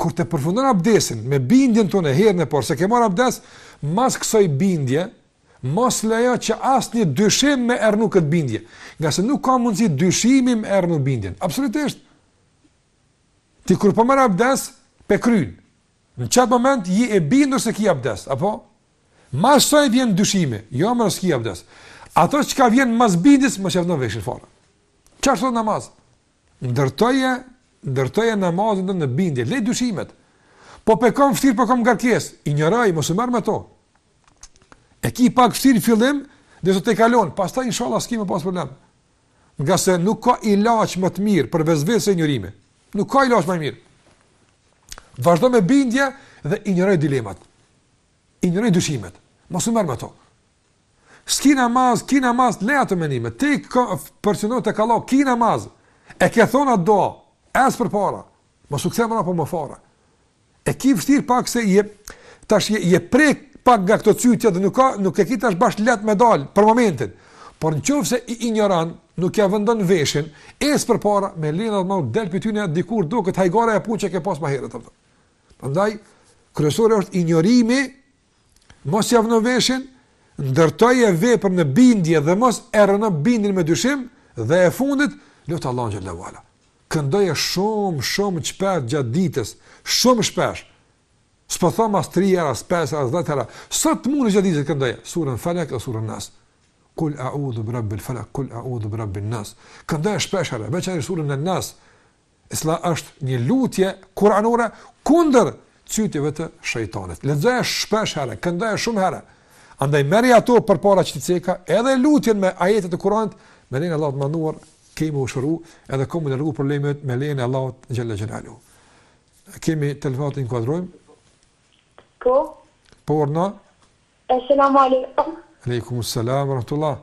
kur të përfundon abdesin me bindjen tande herën e parë se ke marr abdes, mas kësaj bindje, mos lejo që asnjë dyshim me e rrënu këtë bindje, ngase nuk ka mundësi dyshimi me e rrënu bindjen, absolutisht. Ti kur po merr abdes, pe kryn. Në qat moment je e bindur se ke abdes, apo? Mas saj vjen dyshimi, jo more s'ki abdes. Ato çka vjen mas bindjes, mos ia vendo veshin fare. Qashtu edhe namaz? Ndërtoje, ndërtoje namazin tënd në bindje, le dyshimet. Po pe kam vështirë, po kam ngarkesë, injoroji, mos u merr me to. E ki pak vështirë fillim, derisa të kalon, mas saj inshallah s'ki me pas problem. Ngase nuk ka ilaq më të mirë për vesvese se injorimi. Nuk ka ilaq më të mirë. Vazhdo me bindje dhe injoroji dilemat. Injoroji dyshimet. Mos u merr me to. S'ki namaz, ki namaz, le ato mendime. Ti përqendrohu tek Allahu, ki namaz. E ke të ndonëse do, ec përpara. Mos u kthe mrapa më fare. E ki vështirë pak se je tash je, je prek pak nga këto cytje dhe nuk ka nuk e ke tash bash lehtë me dal për momentin. Por nëse i injoron, nuk ja vendon veshin, ec përpara me lejen e të Madhit del prej tyne dikur duket hajgare e punë që ke pas më herët atë. Prandaj kryesore është injorimi, mos ia vënë veshin, ndërtoje veprën në bindje dhe mos e rrëno bindjen me dyshim dhe e fundit lut Allahun xhelle ve ala. Këndoje shumë shumë shpesh gjatë ditës, shumë shpesh. S'po thom as 3 herë, as 5 herë, as 10 herë. Sa të mundesh gjatë ditës këndoje surën Falak ose surën Nas. Kul a'udhu bi rabbil falak, kul a'udhu bi rabbin nas. Këndoje shpesh herë, veçanërisht surën Nas. e cila është një lutje kuranore kundër cytjeve të shejtanit. Lexoje shpesh herë, këndoje shumë herë. Andaj merri ato përpara që të ceka, edhe lutjen me ajete të Kuranit, me lejen e Allahut të madhëruar, ke me u shëru, edhe ke me i largu problemet me lejen e Allahut xhelle xhelaluhu. Kemi telefonatë ta inkuadrojmë? Po. Urdhno? Eselamu alejkum. Alejkum selam wa rahmetullah.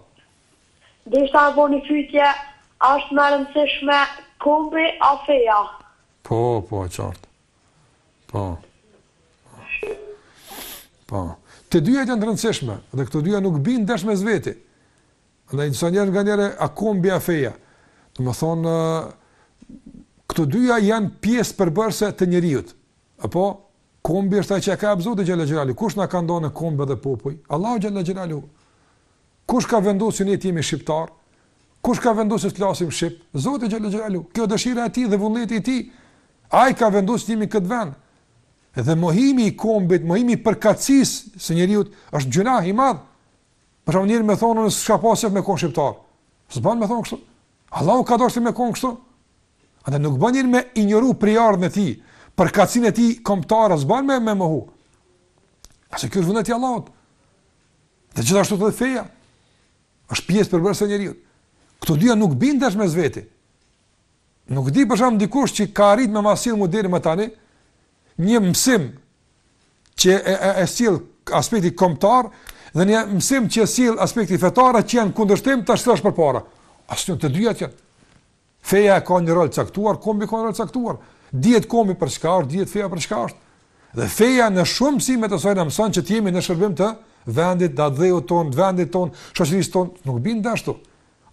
Deshta me bo një pytje, a është më e rëndësishme kombi a feja? Po, po, e qartë. Po. Po. Të dyja janë të rëndësishme, dhe këto dyja nuk bien ndesh mes veti. Andaj disa njerëz nga njëra a kombi a feja. Domethënë këto dyja janë pjesë përbërëse të njeriut. Apo Kombi është ai që e ka dasht Zoti xhalla xhelalu. Kush na ka nda në kombe dhe popuj? Allahu xhelle xhelalu. Kush ka vendosur që ne të jemi shqiptar? Kush ka vendosur të flasim shqip? Zoti xhelle xhelalu. Kjo dëshira e tij dhe vullneti i tij. Ai ka vendosur të jemi këtë vend. Dhe mohimi i kombit, mohimi i përkatësisë së njeriu është gjynah i madh. Për shkak njeri me thonë pse s'ka pasur me kon shqiptar. S'bën me thonë kështu. Allahu ka dashtë me kon kështu. Andaj nuk bën njeri me injoru prejardhën e tij, përkatësinë e tij kombëtare, s'bën me e mohu. Ngase kjo është vullneti i Allahut. Dhe gjithashtu edhe feja, është pjesë përbërëse e njeriut. Këto dyja nuk bien ndesh mes veti. Nuk di për shembull dikush që ka arrit me ma sjellë mu deri më tani, një mësim që e, e, e sjell aspekti kombëtar, dhe një mësim që e sjell aspekti fetar a që janë kundërshtim të ashtë është për para. Asnjë të dyja që janë. Feja e ka një rol caktuar, kombi ka një rol caktuar. Dihet kombi për çka është, dihet feja për çka është. Dhe feja në shumë mësime të saj na mëson që të jemi në shërbim të vendit, atdheut tonë, vendit tonë, shoqërisë tonë, nuk bien ndesh ato.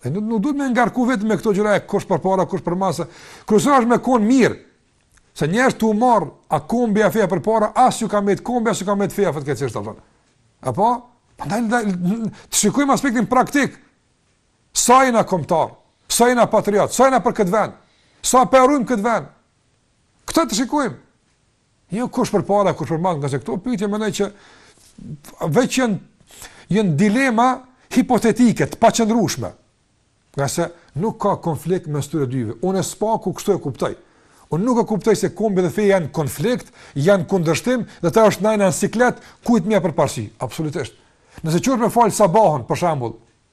Dhe nuk, nuk duhet me ngarku veten me këto gjëra e kush përpara, kush përmas. Kryesore është me konë mirë, se njerëzit tu u marrë a kombi a feja përpara, as ju ka met kombi, as ju ka met feja, fëtë këtë çështje, apëton. Apo? Ndaj, ndaj, të shikujmë aspektin praktik. Sa jena kombëtar, sa jena patriot, sa jena për këtë vend, sa po e rujmë këtë vend. Këtë të shikujmë. Jo kush përpara, kush përmas, ngase këto pyetje menoj që veç janë, janë dilema hipotetike, të paqëndrueshme. Ngase nuk ka konflikt mes tyre dyve. Unë së paku kështu e kuptoj. Unë nuk e kuptoj se kombi dhe feja janë konflikt, janë kundërshtim, dhe tash na jena në siklet, kujt me ia dhënë përparësi. Absolutisht. Nëse çohesh me falë sabahën, për shembull,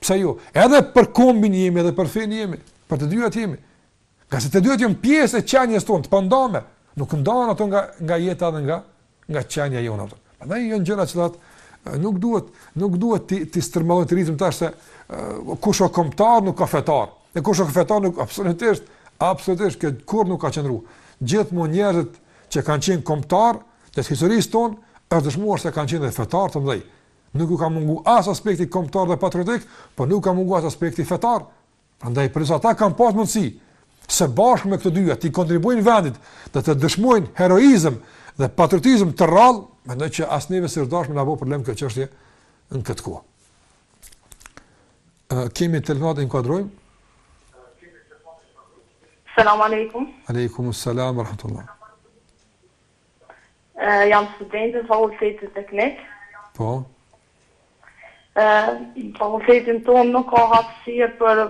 Pse jo? Edhe për kombin jemi, edhe për fenë jemi, për të dyja jemi. Ngase të dyja janë pjesë e qenies tonë, të pandame. Nuk ndahen ato nga nga jeta dhe nga nga qenia jonë ato. Prandaj janë gjëra që të thotë nuk duhet nuk duhet t'i t'i stërhollojmë të rinjtë tash se kush është kombëtar nuk o fetar. E kush është fetar nuk absolutisht absolutisht kjo kurrë nuk ka qenë. Gjithmonë njerëzit që kanë qenë kombëtar të historisë tonë është dëshmuar se kanë qenë fetar të mëdhenj. Nuk u ka mungu as aspekti kombëtar dhe patriotik, po nuk ka mungu as aspekti fetar. Prandaj për ata kanë pas mundësi së bashku me këto dyja t'i kontribuojnë vendit dhe të dëshmojnë heroizëm dhe patriotizëm të rrallë, mendoj që as neve s'e da me na u bë problem këtë çështje në këtë kohë. Uh, kemi telefonatë, e inkuadrojmë? Selam aleikum. Aleikum, selam, ve rahmetullah. Jam studente në fakultetin teknik. Po. Në fakultetin tonë nuk ka hapësirë për,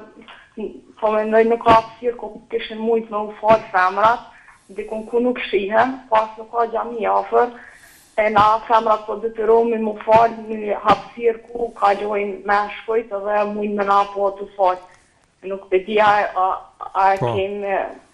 po mendoj nuk ka hapësirë ku kishin mujt me u fal femrat, dikun ku nuk shihen, po as nuk ka xhami afër, e na femrat po detyrohemi mu fal në një hapësirë ku kalojnë meshkujt edhe mujnë me na pa tu fal. Nuk po di a e kemi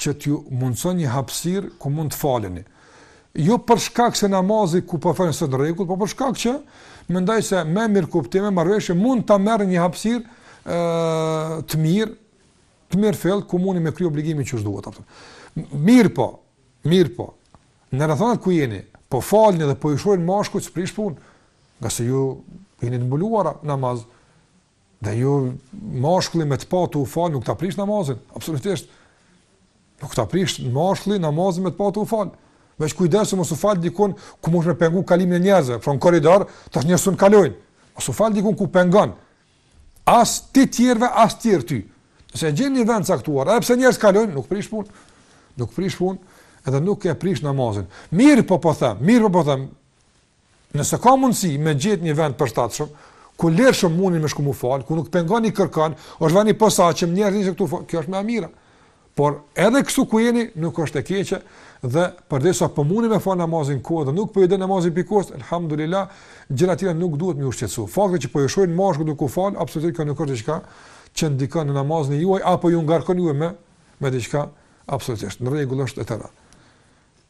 që t'ju mundëson një hapësirë ku mund të faleni. Jo për shkak se namazi ku po falni s'është në rregull, por për shkak që mendoj se me mirëkuptim e marrëveshje mund të merrni një hapësirë ë të mirë, të mirëfilltë ku mundni me kry obligimin që duhet atë. Mirëpo, mirëpo, në rrethanat ku jeni, po falni dhe po ju shohin meshkujt s'prish punë. Ngase ju jeni të mbuluara namaz. Dhe ju mashkulli me të pa tu u fal, nuk ta prish namazin, absolutisht. Nuk ta prish mashkulli namazin me të pa tu u fal. Veç kujdesu mos u fal dikun ku mund me pengu kalimin e njerëzve, pra në korridor, te njerëzit ku kalojnë. Mos u fal dikun ku pengon. As ti tjerve, as tjerët ty. Nëse e gjen një vend të caktuar, edhe pse njerëz kalojnë, nuk prish punë. Nuk prish punë, edhe nuk e prish namazin. Mirëpo po them, mirëpo po them, Nëse ka mundësi me gjetë një vend të përshtatshëm, ku lirshëm mundni me shku mu falë, ku nuk pengoni kërkan, është vend i posaçëm i njerëzve që këtu falen, kjo është më e mira. Por edhe kështu ku jeni, nuk është e keqe, dhe përderisa po mundni me falë namazin në kohë, dhe nuk po ju del namazi prej kohës, alhamdulillah, gjërat tjera nuk duhet me ju shqetësu. Fakti që po ju shohin meshkujt duke u falë, absolutisht nuk është diçka që ndikon në namazin e juaj, apo ju ngarkon juve me, me diçka, absolutisht, në rregull është e tëra.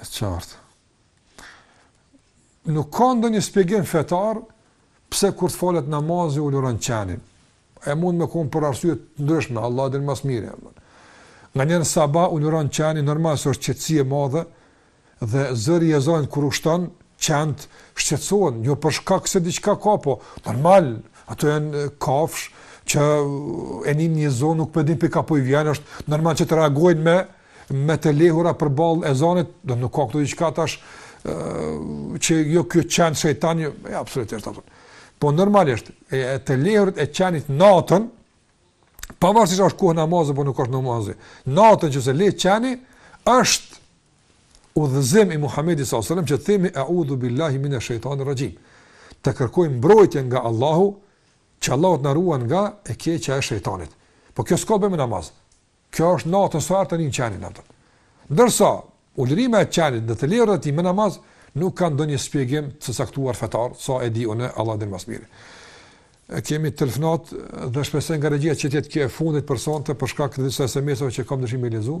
E qartë. Nuk ka ndonjë shpjegim fetar pse kur të falet namazi ulëron qeni. E mund me konë për arsye të ndryshme, Allahu e din më së miri. Nganjëherë në sabah ulëron qeni, normal se është qëtësi e madhe, Dhe zëri i ezanit kur ushton, qentë shqetësohen, jo për shkak se diçka ka po, normal, ato janë kafshë që e nijnë një zo e nuk po e dinë prej kah po i vjen, është normal që të reagojnë me, me të lehura përballë ezanit, do nuk ka këtu diçka tash, që jo kjo qeni shejtan, jo, absolutisht, ato. Po normalisht, e, të lehurët e qenit natën, pavarësisht është kohë namazi apo nuk është namaz, natën nëse leh qeni, është udhëzim i Muhamedit sallallahu alaihi wasallam që të themi e'udhu billahi min ash-shaytanir rajim. Të kërkojmë mbrojtje nga Allahu, që Allahu të na ruan nga e keqja e shejtanit. Po kjo s'ka të bëjë me namaz. Kjo është natën nëse leh qeni natën. Ndërsa ulërima e qenit dhe të lehurit e tij me namaz nuk ka ndonjë shpjegim të caktuar fetar, sa e di unë Allahu e di më së miri. E kemi telefonatë dhe shpresoj nga regjia që të jetë kjo e fundit për sonte për shkak të disa SMS-ave që kam dëshirë të lexoj.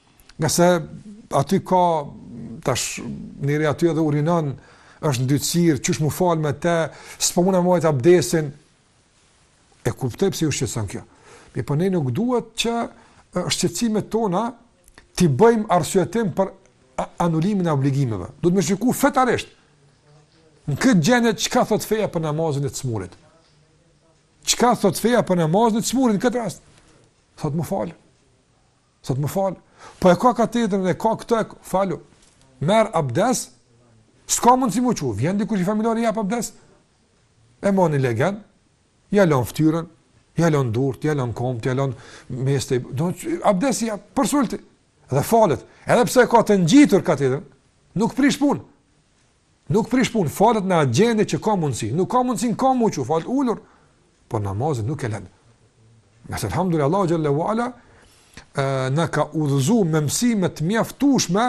Ngase aty ka tash njëri aty edhe urinan, është ndytësirë, qysh mu falë me te, s'po muna majt abdesin, e kuptoj pse ju shqetëson kjo. Mirëpo ne nuk duhet që shqetësimet tona t'i bëjmë arsuetim për anulimin e obligimeve. Duhet me shiku fetarisht. Në këtë gjendje, çka thot feja për namazin e të smurit? Çka thot feja për namazin e të smurit në këtë rast? Thot me falë. Thot me fal, po e ka katetrën e ka këtë, falu. Merr abdes. S'ka mundsi m'u çu, vjen dikush familjar i jap abdes. E mon legenin, ja lan fytyrën, ja lan durt, ja lan komt, ja lën mes të do abdes ja për sulti. Dhe falet, edhe pse e ka të ngjitur katetrën, nuk prish punë. Nuk prish punë, falet në atë gjendje që ka mundësi. Nuk ka mundësi n'kam me u çu, falet ulur, por namazin nuk e lën. Ngase alhamdulillah Allahu xhelle ve ala na ka udhëzu me mësime të mjaftueshme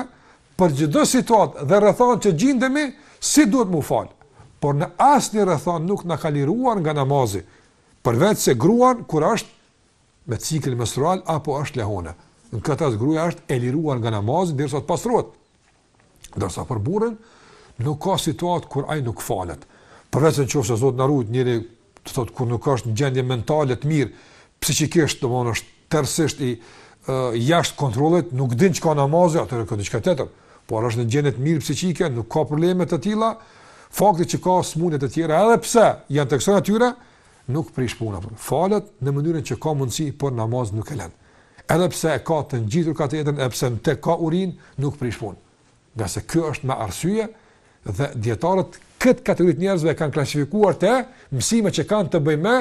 për çdo situatë dhe rrethanë që gjindemi si duhet m'u fal. Por në asnjë rrethanë nuk na ka liruar nga namazi. Përveçse gruan kur është me cikël menstrual apo është lehonë. Në këtë rast gruaja është e liruar nga namazi derisa të pastrohet. Ndërsa për burrin nuk ka situatë kur ai nuk falet. Përveç në qoftë se Zoti na ruajt njëri të thotë kur nuk është në gjendje mentale të mirë, psikikisht domethënë është tërësisht i uh, jashtë kontrollit, nuk din çka ë namazi, atëherë diçka tjetër. Por është në gjendje të mirë psikike, nuk ka probleme të tilla. Fakti që ka smundje të tjera, edhe pse janë të kësaj natyre, Nuk prish punë. Falet në mënyrën që ka mundësi, por namazin nuk e lën. Edhe pse e ka të ngjitur katetrën, edhe pse te ka urinë, nuk prish punë. Ngase kjo është me arsye dhe dijetarët këtë kategori të njerëzve e kanë klasifikuar te mësimet që kanë të bëjnë me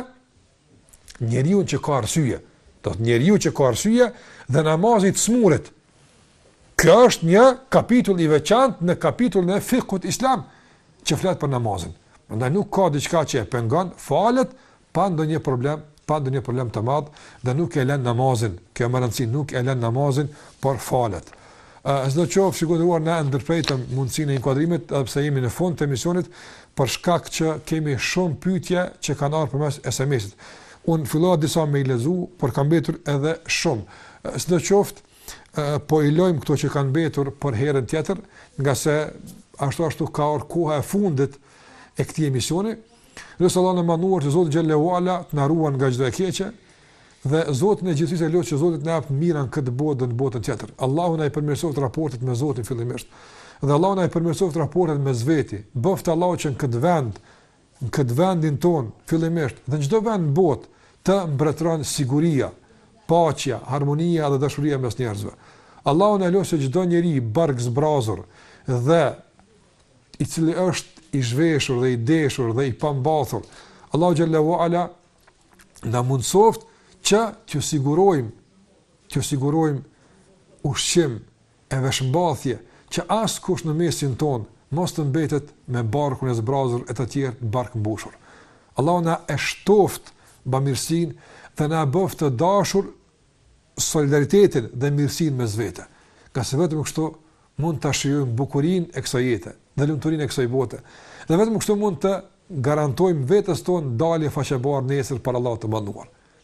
njeriun që ka arsye. Domethënë njeriu që ka arsye dhe namazi i të smurit Ky është një kapitull i veçantë në kapitullin e fikhut islam që flet për namazin. Prandaj nuk ka diçka që e pengon falet pa ndonjë problem, pa ndonjë problem të madh dhe nuk e lën namazin. Kjo me rëndësi nuk e lën namazin, por falet. Sidoqoftë shikues ne ndërpremë mundësinë e inkuadrimit edhe pse jemi në fund të emisionit për shkak që kemi shumë pyetje që kanë ardhur përmes SMS-it. Un fillova disa me i lexu, por kanë mbetur edhe shumë. Sidoqoftë po i lojmë këto që kanë mbetur për herën tjetër, ngase ashtu ashtu ka ardhë koha e fundit e këtij emisioni, e lus Allahun e madhëruar që Zoti xhelle ve ala të na ruan nga çdo e keqe, dhe Zotin e gjithësisë e lus që Zoti të na jap të mira në këtë botë dhe në botën tjetër. Allahu na i përmirësoftë raportet me Zotin fillimisht. Dhe Allahu na i përmirësoftë raportet mes veti. Bëftë Allahu që në këtë vend në këtë vendin tonë, fillimisht, dhe në çdo vend në botë, të mbretëron siguria, paqja, harmonia dhe dashuria mes njerëzve. Allahu na lësë çdo njeri bark zbrazur dhe i cili është i zhveshur dhe i deshur dhe i pambathur. Allahu xhallahu ala na mundsoft që t'ju sigurojmë ushqim e veshmbathje që askush në mesin tonë mos të mbetet me barkun e zbrazur e të tjerë barkmbushur. Allahu na e shtoftë bamirësinë dhe na e bëftë të dashur solidaritetin dhe mirësinë mes vete. Ngase vetëm kështu mund ta shijojmë bukurinë e kësaj jete dhe lumturinë e kësaj bote. Dhe vetëm kështu mund të garantojmë vetes tonë dalje faqebardhë nesër para Allahut të madhëruar.